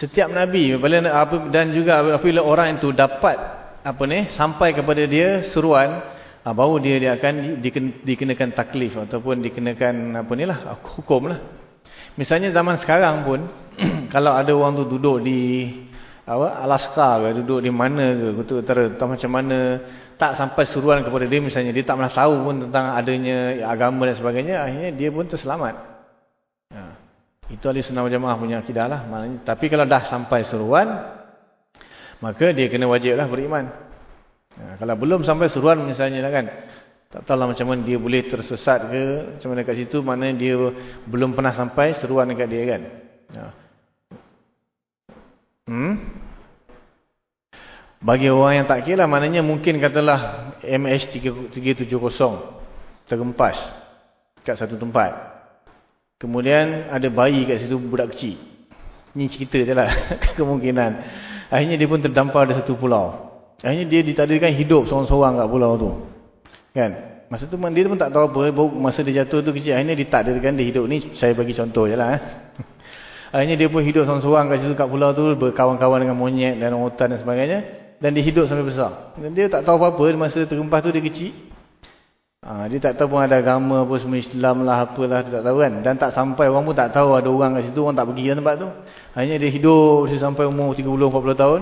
Setiap Nabi dan juga apabila orang itu dapat apa ni sampai kepada dia seruan ah, baru dia dia akan dikenakan taklif ataupun dikenakan apa ni lah hukum lah. Misalnya zaman sekarang pun [clears throat] kalau ada orang tu duduk di apa Alaska ke duduk di mana ke kutub utara tak macam mana tak sampai seruan kepada dia misalnya dia tak pernah tahu pun tentang adanya agama dan sebagainya akhirnya dia pun terselamat. Ha. Itu ahli sunnah jamaah punya akidah lah. Maknanya, tapi kalau dah sampai suruhan, maka dia kena wajiblah beriman. Ya, kalau belum sampai suruhan misalnya lah kan, tak tahu lah macam mana dia boleh tersesat ke, macam mana kat situ, mana dia belum pernah sampai suruhan dekat dia kan. Ya. Hmm? Bagi orang yang tak kira, maknanya mungkin katalah MH370 tergempas kat satu tempat. Kemudian ada bayi kat situ budak kecil. Ini cerita je lah [laughs] kemungkinan. Akhirnya dia pun terdampar di satu pulau. Akhirnya dia ditakdirkan hidup seorang-seorang kat pulau tu. Kan? Masa tu dia pun tak tahu apa. Masa dia jatuh tu kecil. Akhirnya ditakdirkan dia hidup. Ni saya bagi contoh je lah. Eh. [laughs] Akhirnya dia pun hidup seorang-seorang kat situ kat pulau tu. Berkawan-kawan dengan monyet dan hutan dan sebagainya. Dan dia hidup sampai besar. Dan dia tak tahu apa-apa. Masa tergempah tu dia kecil. Ha, dia tak tahu pun ada agama apa semua Islam lah apalah dia tak tahu kan. Dan tak sampai orang pun tak tahu ada orang kat situ orang tak pergi ke tempat tu. Hanya dia hidup sampai umur 30-40 tahun.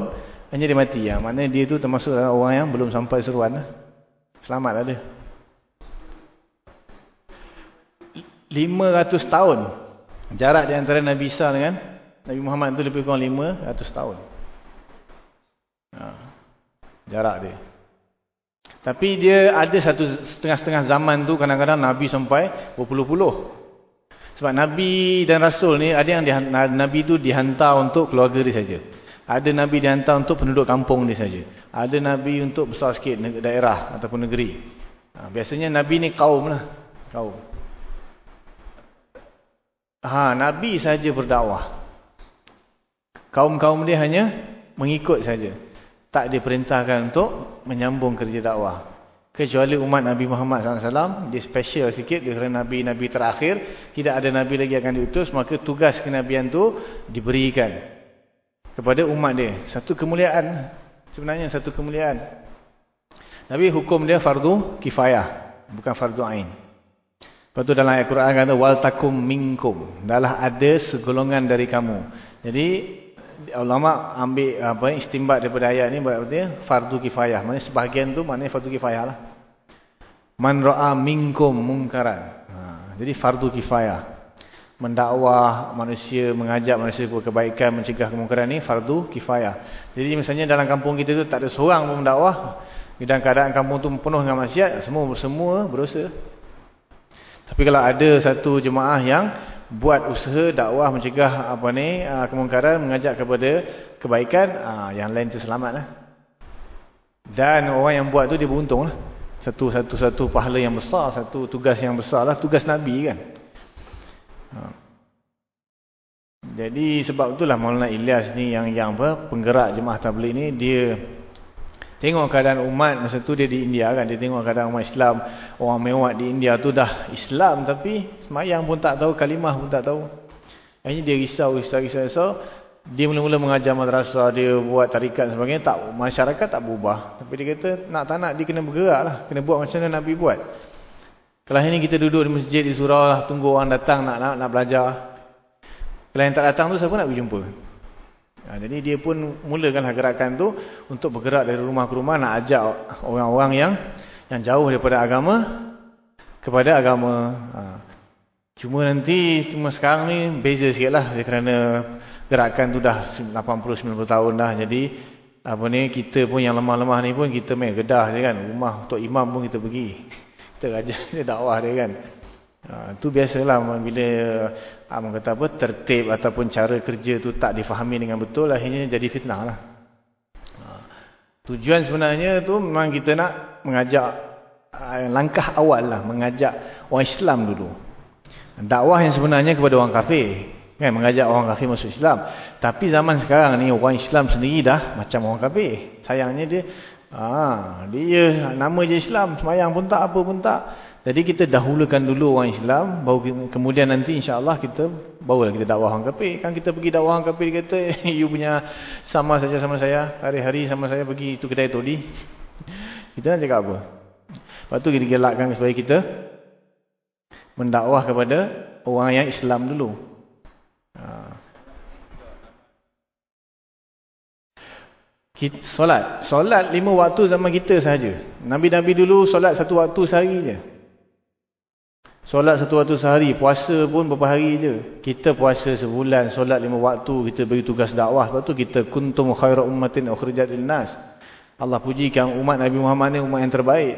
Hanya dia mati. Ya. Maknanya dia tu termasuk orang yang belum sampai seruan. Lah. Selamatlah dia. 500 tahun. Jarak di antara Nabi Isa dengan Nabi Muhammad tu lebih kurang 500 tahun. Ha. Jarak dia. Tapi dia ada satu setengah-setengah zaman tu kadang-kadang Nabi sampai berpuluh-puluh. Sebab Nabi dan Rasul ni ada yang Nabi tu dihantar untuk keluarga dia saja. Ada Nabi dihantar untuk penduduk kampung dia saja. Ada Nabi untuk besar sikit daerah ataupun negeri. Ha, biasanya Nabi ni kaum lah. Kaum. Ha, Nabi saja berdakwah. Kaum-kaum dia hanya mengikut saja tak diperintahkan untuk menyambung kerja dakwah. Kecuali umat Nabi Muhammad SAW, dia special sikit, dia kerana Nabi-Nabi terakhir, tidak ada Nabi lagi akan diutus, maka tugas kenabian itu diberikan kepada umat dia. Satu kemuliaan, sebenarnya satu kemuliaan. Nabi hukum dia fardu kifayah, bukan fardu ain. Lepas tu dalam ayat Quran kata, wal takum minkum, adalah ada segolongan dari kamu. Jadi, ulama ambil apa istimbat daripada ayat ni berarti fardu kifayah. Maksudnya sebahagian tu maknanya fardu kifayah lah. Man ra'a minkum mungkaran. Ha, jadi fardu kifayah. Mendakwah manusia, mengajak manusia kepada kebaikan, mencegah kemungkaran ni fardu kifayah. Jadi misalnya dalam kampung kita tu tak ada seorang pun mendakwah, dan keadaan kampung tu penuh dengan maksiat, semua semua berdosa. Tapi kalau ada satu jemaah yang buat usaha dakwah mencegah apa ni uh, kemungkaran mengajak kepada kebaikan uh, yang lain tu selamatlah. Dan orang yang buat tu dia beruntunglah satu satu satu pahala yang besar satu tugas yang besarlah tugas nabi kan. Uh. Jadi sebab itulah Maulana Ilyas ni yang yang apa penggerak jemaah tabligh ni dia tengok keadaan umat masa tu dia di India kan dia tengok keadaan umat Islam orang mewah di India tu dah Islam tapi semayang pun tak tahu kalimah pun tak tahu. Akhirnya dia risau risau risau, risau. dia mula-mula mengajar madrasah dia buat tarikat sebagainya tak masyarakat tak berubah tapi dia kata nak tak nak dia kena bergerak lah kena buat macam mana Nabi buat. Kalau ini kita duduk di masjid di surau lah, tunggu orang datang nak nak, nak belajar kalau yang tak datang tu siapa nak pergi jumpa? Ha, jadi dia pun mulakanlah gerakan tu untuk bergerak dari rumah ke rumah nak ajak orang-orang yang yang jauh daripada agama kepada agama. Ha. Cuma nanti cuma sekarang ni beza sikit lah kerana gerakan tu dah 80-90 tahun dah. Jadi apa ni kita pun yang lemah-lemah ni pun kita main gedah je kan. Rumah untuk imam pun kita pergi. Kita ajar [laughs] dia dakwah dia kan. Ha, tu biasalah bila Abang kata apa, tertib ataupun cara kerja tu tak difahami dengan betul, akhirnya jadi fitnah lah. Ha. Tujuan sebenarnya tu memang kita nak mengajak, uh, langkah awal lah, mengajak orang Islam dulu. Dakwah yang sebenarnya kepada orang kafir. Kan, mengajak orang kafir masuk Islam. Tapi zaman sekarang ni, orang Islam sendiri dah macam orang kafir. Sayangnya dia, ah, dia nama je Islam, semayang pun tak, apa pun tak. Jadi kita dahulukan dulu orang Islam, baru kemudian nanti insya-Allah kita barulah kita dakwah orang kafir. Kan kita pergi dakwah orang kafir kata you punya sama saja sama saya, hari-hari sama saya pergi itu kedai todi. Kita nak cakap apa? Lepas tu kita gelakkan supaya kita mendakwah kepada orang yang Islam dulu. Ha. Solat. Solat lima waktu zaman kita sahaja. Nabi-Nabi dulu solat satu waktu sehari je. Solat satu waktu sehari, puasa pun beberapa hari je. Kita puasa sebulan, solat lima waktu, kita beri tugas dakwah. Lepas tu kita kuntum khaira ummatin ukhrijat nas. Allah pujikan umat Nabi Muhammad ni umat yang terbaik.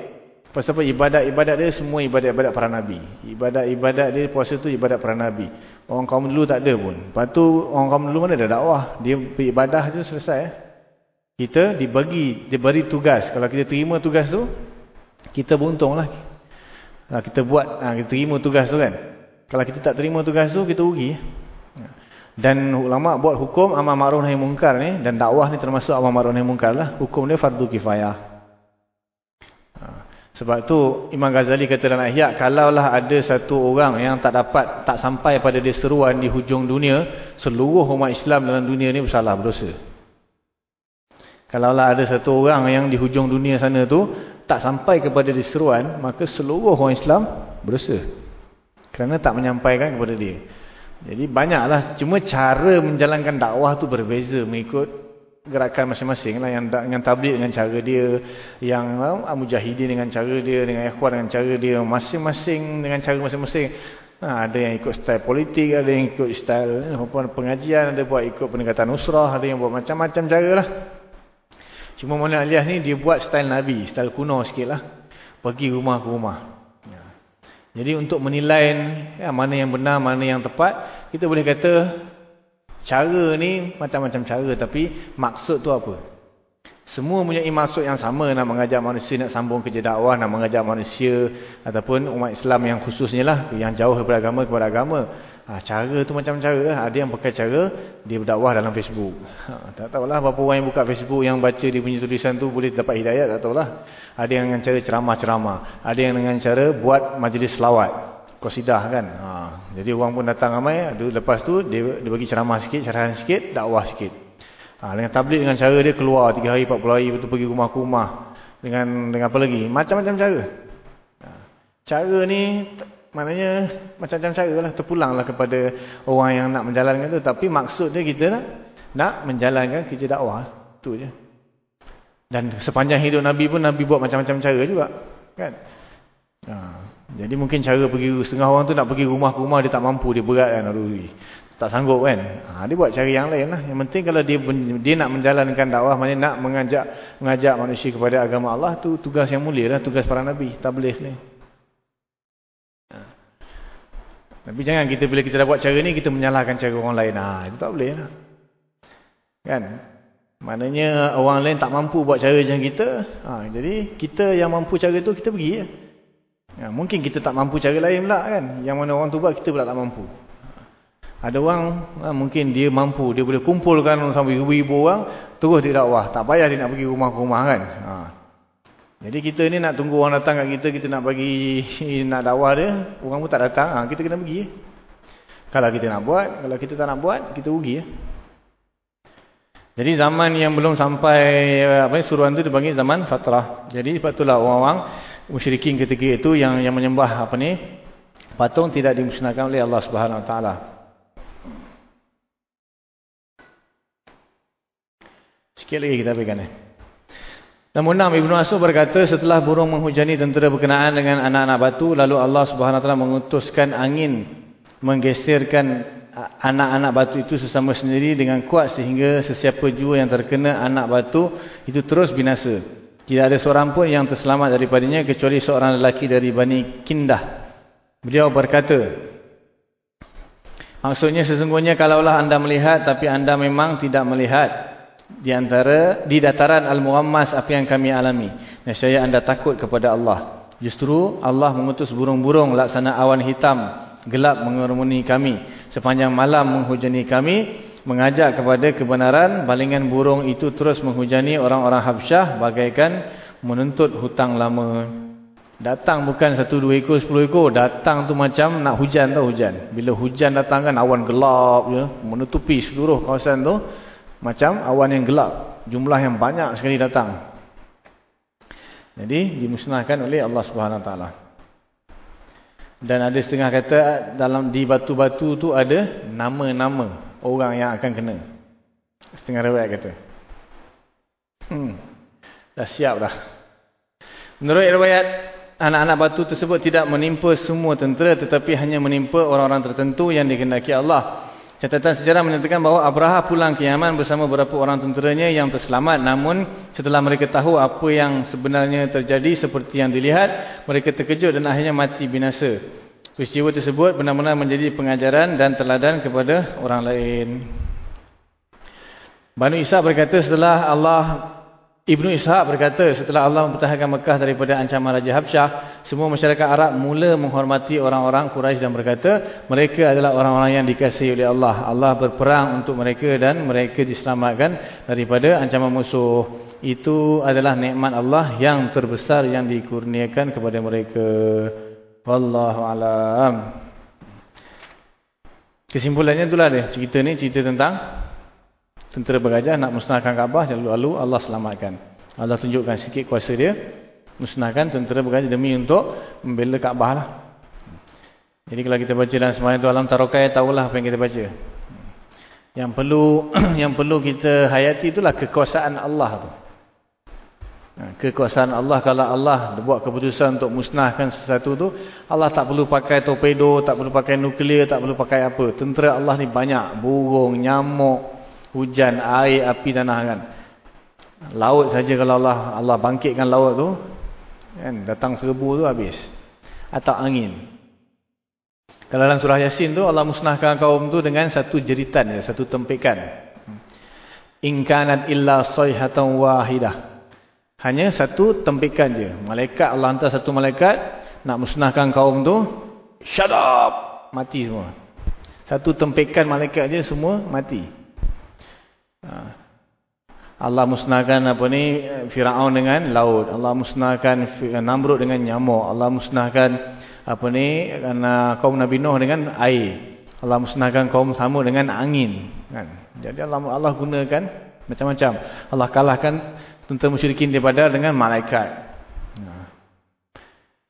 Pasal apa? Ibadat-ibadat dia semua ibadat-ibadat para Nabi. Ibadat-ibadat dia puasa tu ibadat para Nabi. Orang kaum dulu tak ada pun. Lepas tu orang kaum dulu mana ada dakwah. Dia ibadah tu selesai. Kita dibagi, diberi tugas. Kalau kita terima tugas tu, kita beruntung lah. Ha, kita buat, ha, kita terima tugas tu kan. Kalau kita tak terima tugas tu, kita rugi. Dan ulama buat hukum amal ma'ruf nahi mungkar ni dan dakwah ni termasuk amal ma'ruf nahi mungkar lah. Hukum dia fardu kifayah. Ha, sebab tu Imam Ghazali kata dalam Ihya, kalaulah ada satu orang yang tak dapat tak sampai pada dia seruan di hujung dunia, seluruh umat Islam dalam dunia ni bersalah berdosa. Kalaulah ada satu orang yang di hujung dunia sana tu tak sampai kepada diseruan, maka seluruh orang Islam berdosa. Kerana tak menyampaikan kepada dia. Jadi banyaklah, cuma cara menjalankan dakwah tu berbeza mengikut gerakan masing-masing lah. Yang, yang tablik dengan cara dia, yang uh, mujahidin dengan cara dia, dengan ikhwan dengan cara dia, masing-masing dengan cara masing-masing. Ha, ada yang ikut style politik, ada yang ikut style pengajian, ada buat ikut pendekatan usrah, ada yang buat macam-macam cara lah. Cuma Maulana Aliyah ni dia buat style Nabi, style kuno sikit lah. Pergi rumah ke rumah. Ya. Jadi untuk menilai ya, mana yang benar, mana yang tepat, kita boleh kata cara ni macam-macam cara tapi maksud tu apa? Semua punya maksud yang sama nak mengajak manusia nak sambung kerja dakwah, nak mengajak manusia ataupun umat Islam yang khususnya lah, yang jauh daripada agama kepada agama. Ha, cara tu macam cara lah. Ada yang pakai cara dia berdakwah dalam Facebook. Ha, tak tahulah berapa orang yang buka Facebook yang baca dia punya tulisan tu boleh dapat hidayat. Tak tahulah. Ada yang dengan cara ceramah-ceramah. Ada yang dengan cara buat majlis selawat. Kosidah kan. Ha, jadi orang pun datang ramai. Lepas tu dia, dia bagi ceramah sikit, cerahan sikit, dakwah sikit. Ha, dengan tablik dengan cara dia keluar 3 hari, 40 hari. Tu pergi rumah ke rumah. Dengan, dengan apa lagi? Macam-macam cara. Ha, cara ni Maknanya macam-macam cara lah. Terpulanglah kepada orang yang nak menjalankan tu. Tapi maksud dia kita nak, nak menjalankan kerja dakwah. Itu je. Dan sepanjang hidup Nabi pun Nabi buat macam-macam cara juga. Kan? Ha. Jadi mungkin cara pergi setengah orang tu nak pergi rumah ke rumah dia tak mampu. Dia berat kan. Aduh, tak sanggup kan. Ha, dia buat cara yang lain lah. Yang penting kalau dia dia nak menjalankan dakwah. Maksudnya nak mengajak, mengajak manusia kepada agama Allah. tu tugas yang mulia lah. Tugas para Nabi. Tak boleh ni. Tapi jangan kita bila kita dah buat cara ni kita menyalahkan cara orang lain. Ha, itu tak boleh lah. Kan? Maknanya orang lain tak mampu buat cara macam kita. Ha, jadi kita yang mampu cara tu kita pergi ya. Ha, mungkin kita tak mampu cara lain pula kan. Yang mana orang tu buat kita pula tak mampu. Ada orang ha, mungkin dia mampu, dia boleh kumpulkan sampai ribu-ribu orang, terus dia dakwah. Tak payah dia nak pergi rumah-rumah kan. Ha. Jadi kita ni nak tunggu orang datang kat kita, kita nak bagi [laughs] nak dakwah dia, orang pun tak datang, ha, kita kena pergi. Kalau kita nak buat, kalau kita tak nak buat, kita rugi. Ya. Jadi zaman yang belum sampai apa ni suruhan tu dipanggil zaman fatrah. Jadi itulah orang-orang musyrikin ketika itu yang yang menyembah apa ni patung tidak dimusnahkan oleh Allah Subhanahu Wa Taala. Sikit lagi kita pegang ni. Namun enam Ibnu Asud berkata setelah burung menghujani tentera berkenaan dengan anak-anak batu lalu Allah Taala mengutuskan angin menggeserkan anak-anak batu itu sesama sendiri dengan kuat sehingga sesiapa jua yang terkena anak batu itu terus binasa. Tidak ada seorang pun yang terselamat daripadanya kecuali seorang lelaki dari Bani Kindah. Beliau berkata, Maksudnya sesungguhnya kalaulah anda melihat tapi anda memang tidak melihat di antara di dataran Al-Muammas apa yang kami alami. Nescaya anda takut kepada Allah. Justru Allah mengutus burung-burung laksana awan hitam gelap mengerumuni kami sepanjang malam menghujani kami mengajak kepada kebenaran balingan burung itu terus menghujani orang-orang Habsyah bagaikan menuntut hutang lama datang bukan satu dua ekor sepuluh ekor datang tu macam nak hujan tau hujan bila hujan datang kan awan gelap ya menutupi seluruh kawasan tu macam awan yang gelap jumlah yang banyak sekali datang jadi dimusnahkan oleh Allah Subhanahu Taala dan ada setengah kata dalam di batu-batu tu ada nama-nama orang yang akan kena. Setengah riwayat kata. Hmm. Dah siap dah. Menurut riwayat anak-anak batu tersebut tidak menimpa semua tentera tetapi hanya menimpa orang-orang tertentu yang dikehendaki Allah. Catatan sejarah menyatakan bahawa Abraha pulang ke Yaman bersama beberapa orang tenteranya yang terselamat. Namun setelah mereka tahu apa yang sebenarnya terjadi seperti yang dilihat, mereka terkejut dan akhirnya mati binasa. Peristiwa tersebut benar-benar menjadi pengajaran dan teladan kepada orang lain. Banu Isa berkata setelah Allah Ibnu Ishaq berkata setelah Allah mempertahankan Mekah daripada ancaman Raja Habsyah, semua masyarakat Arab mula menghormati orang-orang Quraisy dan berkata, mereka adalah orang-orang yang dikasihi oleh Allah. Allah berperang untuk mereka dan mereka diselamatkan daripada ancaman musuh. Itu adalah nikmat Allah yang terbesar yang dikurniakan kepada mereka. Wallahu alam. Kesimpulannya itulah dia. Cerita ni cerita tentang tentera bergajah nak musnahkan Kaabah lalu Allah selamatkan. Allah tunjukkan sikit kuasa dia musnahkan tentera bergajah demi untuk membela Kaabah lah. Jadi kalau kita baca dalam sembahyang tu alam tarokai tahulah apa yang kita baca. Yang perlu [clears throat] yang perlu kita hayati itulah kekuasaan Allah tu. Ha, kekuasaan Allah kalau Allah buat keputusan untuk musnahkan sesuatu tu Allah tak perlu pakai torpedo, tak perlu pakai nuklear, tak perlu pakai apa. Tentera Allah ni banyak, burung, nyamuk, hujan, air, api, tanah kan. Laut saja kalau Allah Allah bangkitkan laut tu, kan datang seribu tu habis. Atau angin. Kalau dalam surah Yasin tu Allah musnahkan kaum tu dengan satu jeritan, ya, satu tempikan. In kanat illa sayhatan wahidah. Hanya satu tempikan je. Malaikat Allah hantar satu malaikat nak musnahkan kaum tu, shut up, mati semua. Satu tempikan malaikat je semua mati. Ha. Allah musnahkan apa ni Firaun dengan laut. Allah musnahkan Namrud dengan nyamuk. Allah musnahkan apa ni kaum Nabi Nuh dengan air. Allah musnahkan kaum Samud dengan angin kan. Jadi Allah Allah gunakan macam-macam. Allah kalahkan tentera musyrikin daripada dengan malaikat.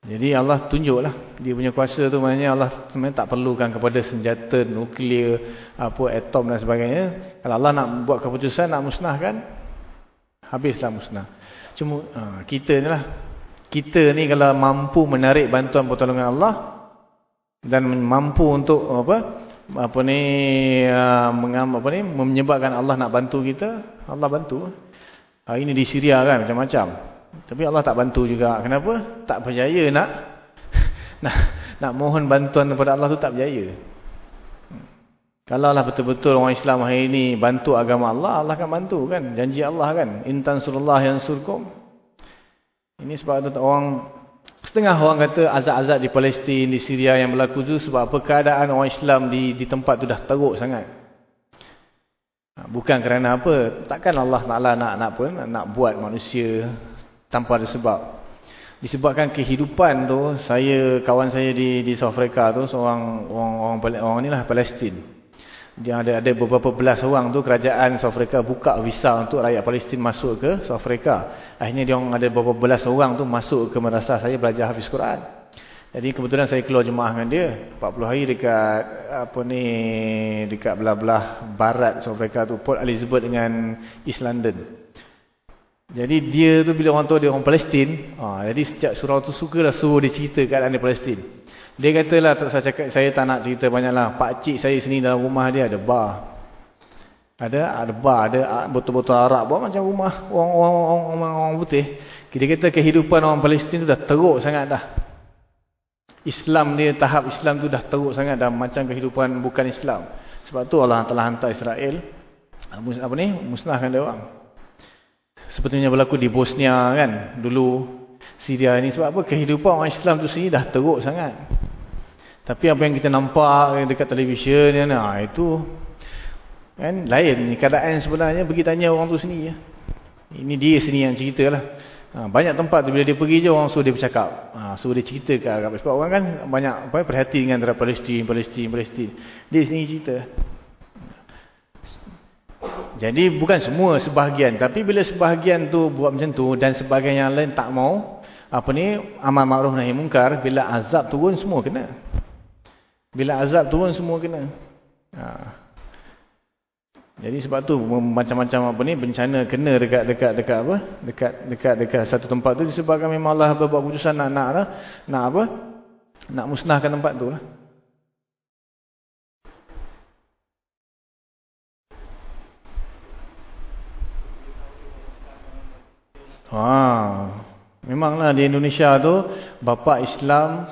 Jadi Allah tunjuklah dia punya kuasa tu maknanya Allah sebenarnya tak perlukan kepada senjata nuklear, apa atom dan sebagainya. Kalau Allah nak buat keputusan nak musnahkan, habislah musnah. Cuma ha, kita ni lah. Kita ni kalau mampu menarik bantuan pertolongan Allah dan mampu untuk apa? Apa ni uh, mengam apa ni menyebabkan Allah nak bantu kita, Allah bantu. Hari ini di Syria kan macam-macam. Tapi Allah tak bantu juga. Kenapa? Tak berjaya nak [laughs] nak, nak mohon bantuan kepada Allah tu tak berjaya. Kalau Allah betul-betul orang Islam hari ini bantu agama Allah, Allah akan bantu kan. Janji Allah kan. Intan surullah yang surkum. Ini sebab itu orang Setengah orang kata azab-azab di Palestin, di Syria yang berlaku tu sebab apa keadaan orang Islam di di tempat tu dah teruk sangat. Ha, bukan kerana apa, takkan Allah Taala nak nak, nak buat manusia tanpa ada sebab. Disebabkan kehidupan tu, saya kawan saya di di South Africa tu seorang orang orang orang, inilah Palestin dia ada ada beberapa belas orang tu kerajaan South Africa buka visa untuk rakyat Palestin masuk ke South Africa. Akhirnya dia ada beberapa belas orang tu masuk ke madrasah saya belajar hafiz Quran. Jadi kebetulan saya keluar jemaah dengan dia 40 hari dekat apa ni dekat belah-belah barat South Africa tu Port Elizabeth dengan East London. Jadi dia tu bila orang tahu dia orang Palestin, ha, jadi sejak surau tu sukalah suruh dia cerita keadaan di Palestin. Dia katalah saya cakap saya tak nak cerita banyaklah. Pak cik saya sini dalam rumah dia ada bar. Ada ada bar, ada botol-botol arak buat macam rumah orang-orang orang orang putih. Kita kata kehidupan orang Palestin tu dah teruk sangat dah. Islam dia tahap Islam tu dah teruk sangat dah macam kehidupan bukan Islam. Sebab tu Allah telah hantar Israel apa ni musnahkan dia orang. Sepertinya berlaku di Bosnia kan dulu Syria ni sebab apa kehidupan orang Islam tu sendiri dah teruk sangat. Tapi apa yang kita nampak dekat televisyen ni, nah, itu kan lain keadaan sebenarnya pergi tanya orang tu sini ya. Ini dia sini yang cerita lah. Ha, banyak tempat tu bila dia pergi je orang suruh dia bercakap. Ha, suruh dia cerita ke Arab. Sebab orang kan banyak apa, perhati dengan Palestin, Palestin, Palestin. Dia sini cerita. Jadi bukan semua sebahagian. Tapi bila sebahagian tu buat macam tu dan sebahagian yang lain tak mau. Apa ni amal ma'ruf nahi mungkar. Bila azab turun semua kena. Bila azab turun semua kena. Ha. Jadi sebab tu macam-macam apa ni bencana kena dekat dekat dekat apa? Dekat dekat dekat satu tempat tu disebabkan memang Allah buat keputusan nak nak nak apa? Nak musnahkan tempat tu lah. Ha. Memanglah di Indonesia tu bapa Islam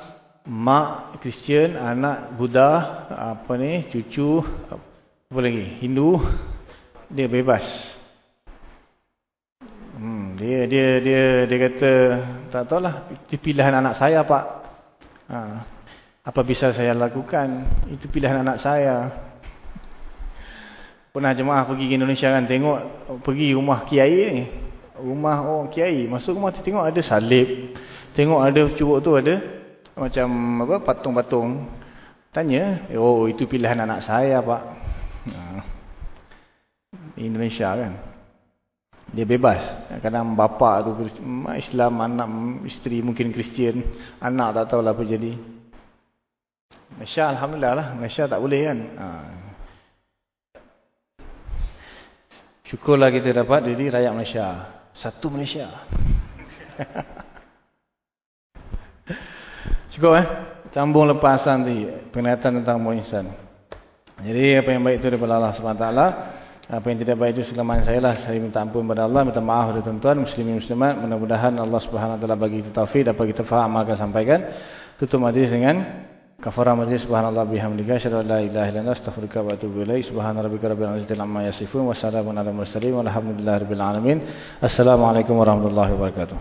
mak Kristian, anak Buddha, apa ni, cucu, apa lagi, Hindu, dia bebas. Hmm, dia dia dia dia kata tak tahulah itu pilihan anak saya pak. Ha, apa bisa saya lakukan? Itu pilihan anak saya. Pernah jemaah pergi ke Indonesia kan tengok pergi rumah kiai ni. Rumah orang kiai, masuk rumah tu tengok ada salib. Tengok ada curuk tu ada macam apa patung-patung. Tanya oh itu pilihan anak saya pak. Ha. Indonesia kan. Dia bebas. Kadang bapa tu Islam anak isteri mungkin Kristian. Anak tak tahu lah apa jadi. Malaysia Alhamdulillah lah. Malaysia tak boleh kan? Ha. syukurlah kita dapat jadi rakyat Malaysia satu Malaysia [laughs] Cukup eh? Sambung lepasan tadi. Penglihatan tentang mu'isan. Jadi apa yang baik itu daripada Allah SWT. Apa yang tidak baik itu selamahan saya lah. Saya minta ampun kepada Allah. Minta maaf kepada tuan-tuan. Muslimin muslimat. Mudah-mudahan Allah SWT bagi kita taufik. Dapat kita faham akan sampaikan. Tutup majlis dengan. كفر مجد سبحان الله بحمدك أشهد أن لا إله إلا أنت أستغفرك وأتوب إليك سبحان ربك رب العزة عما يصفون وسلام على المرسلين والحمد لله رب العالمين السلام عليكم ورحمة الله وبركاته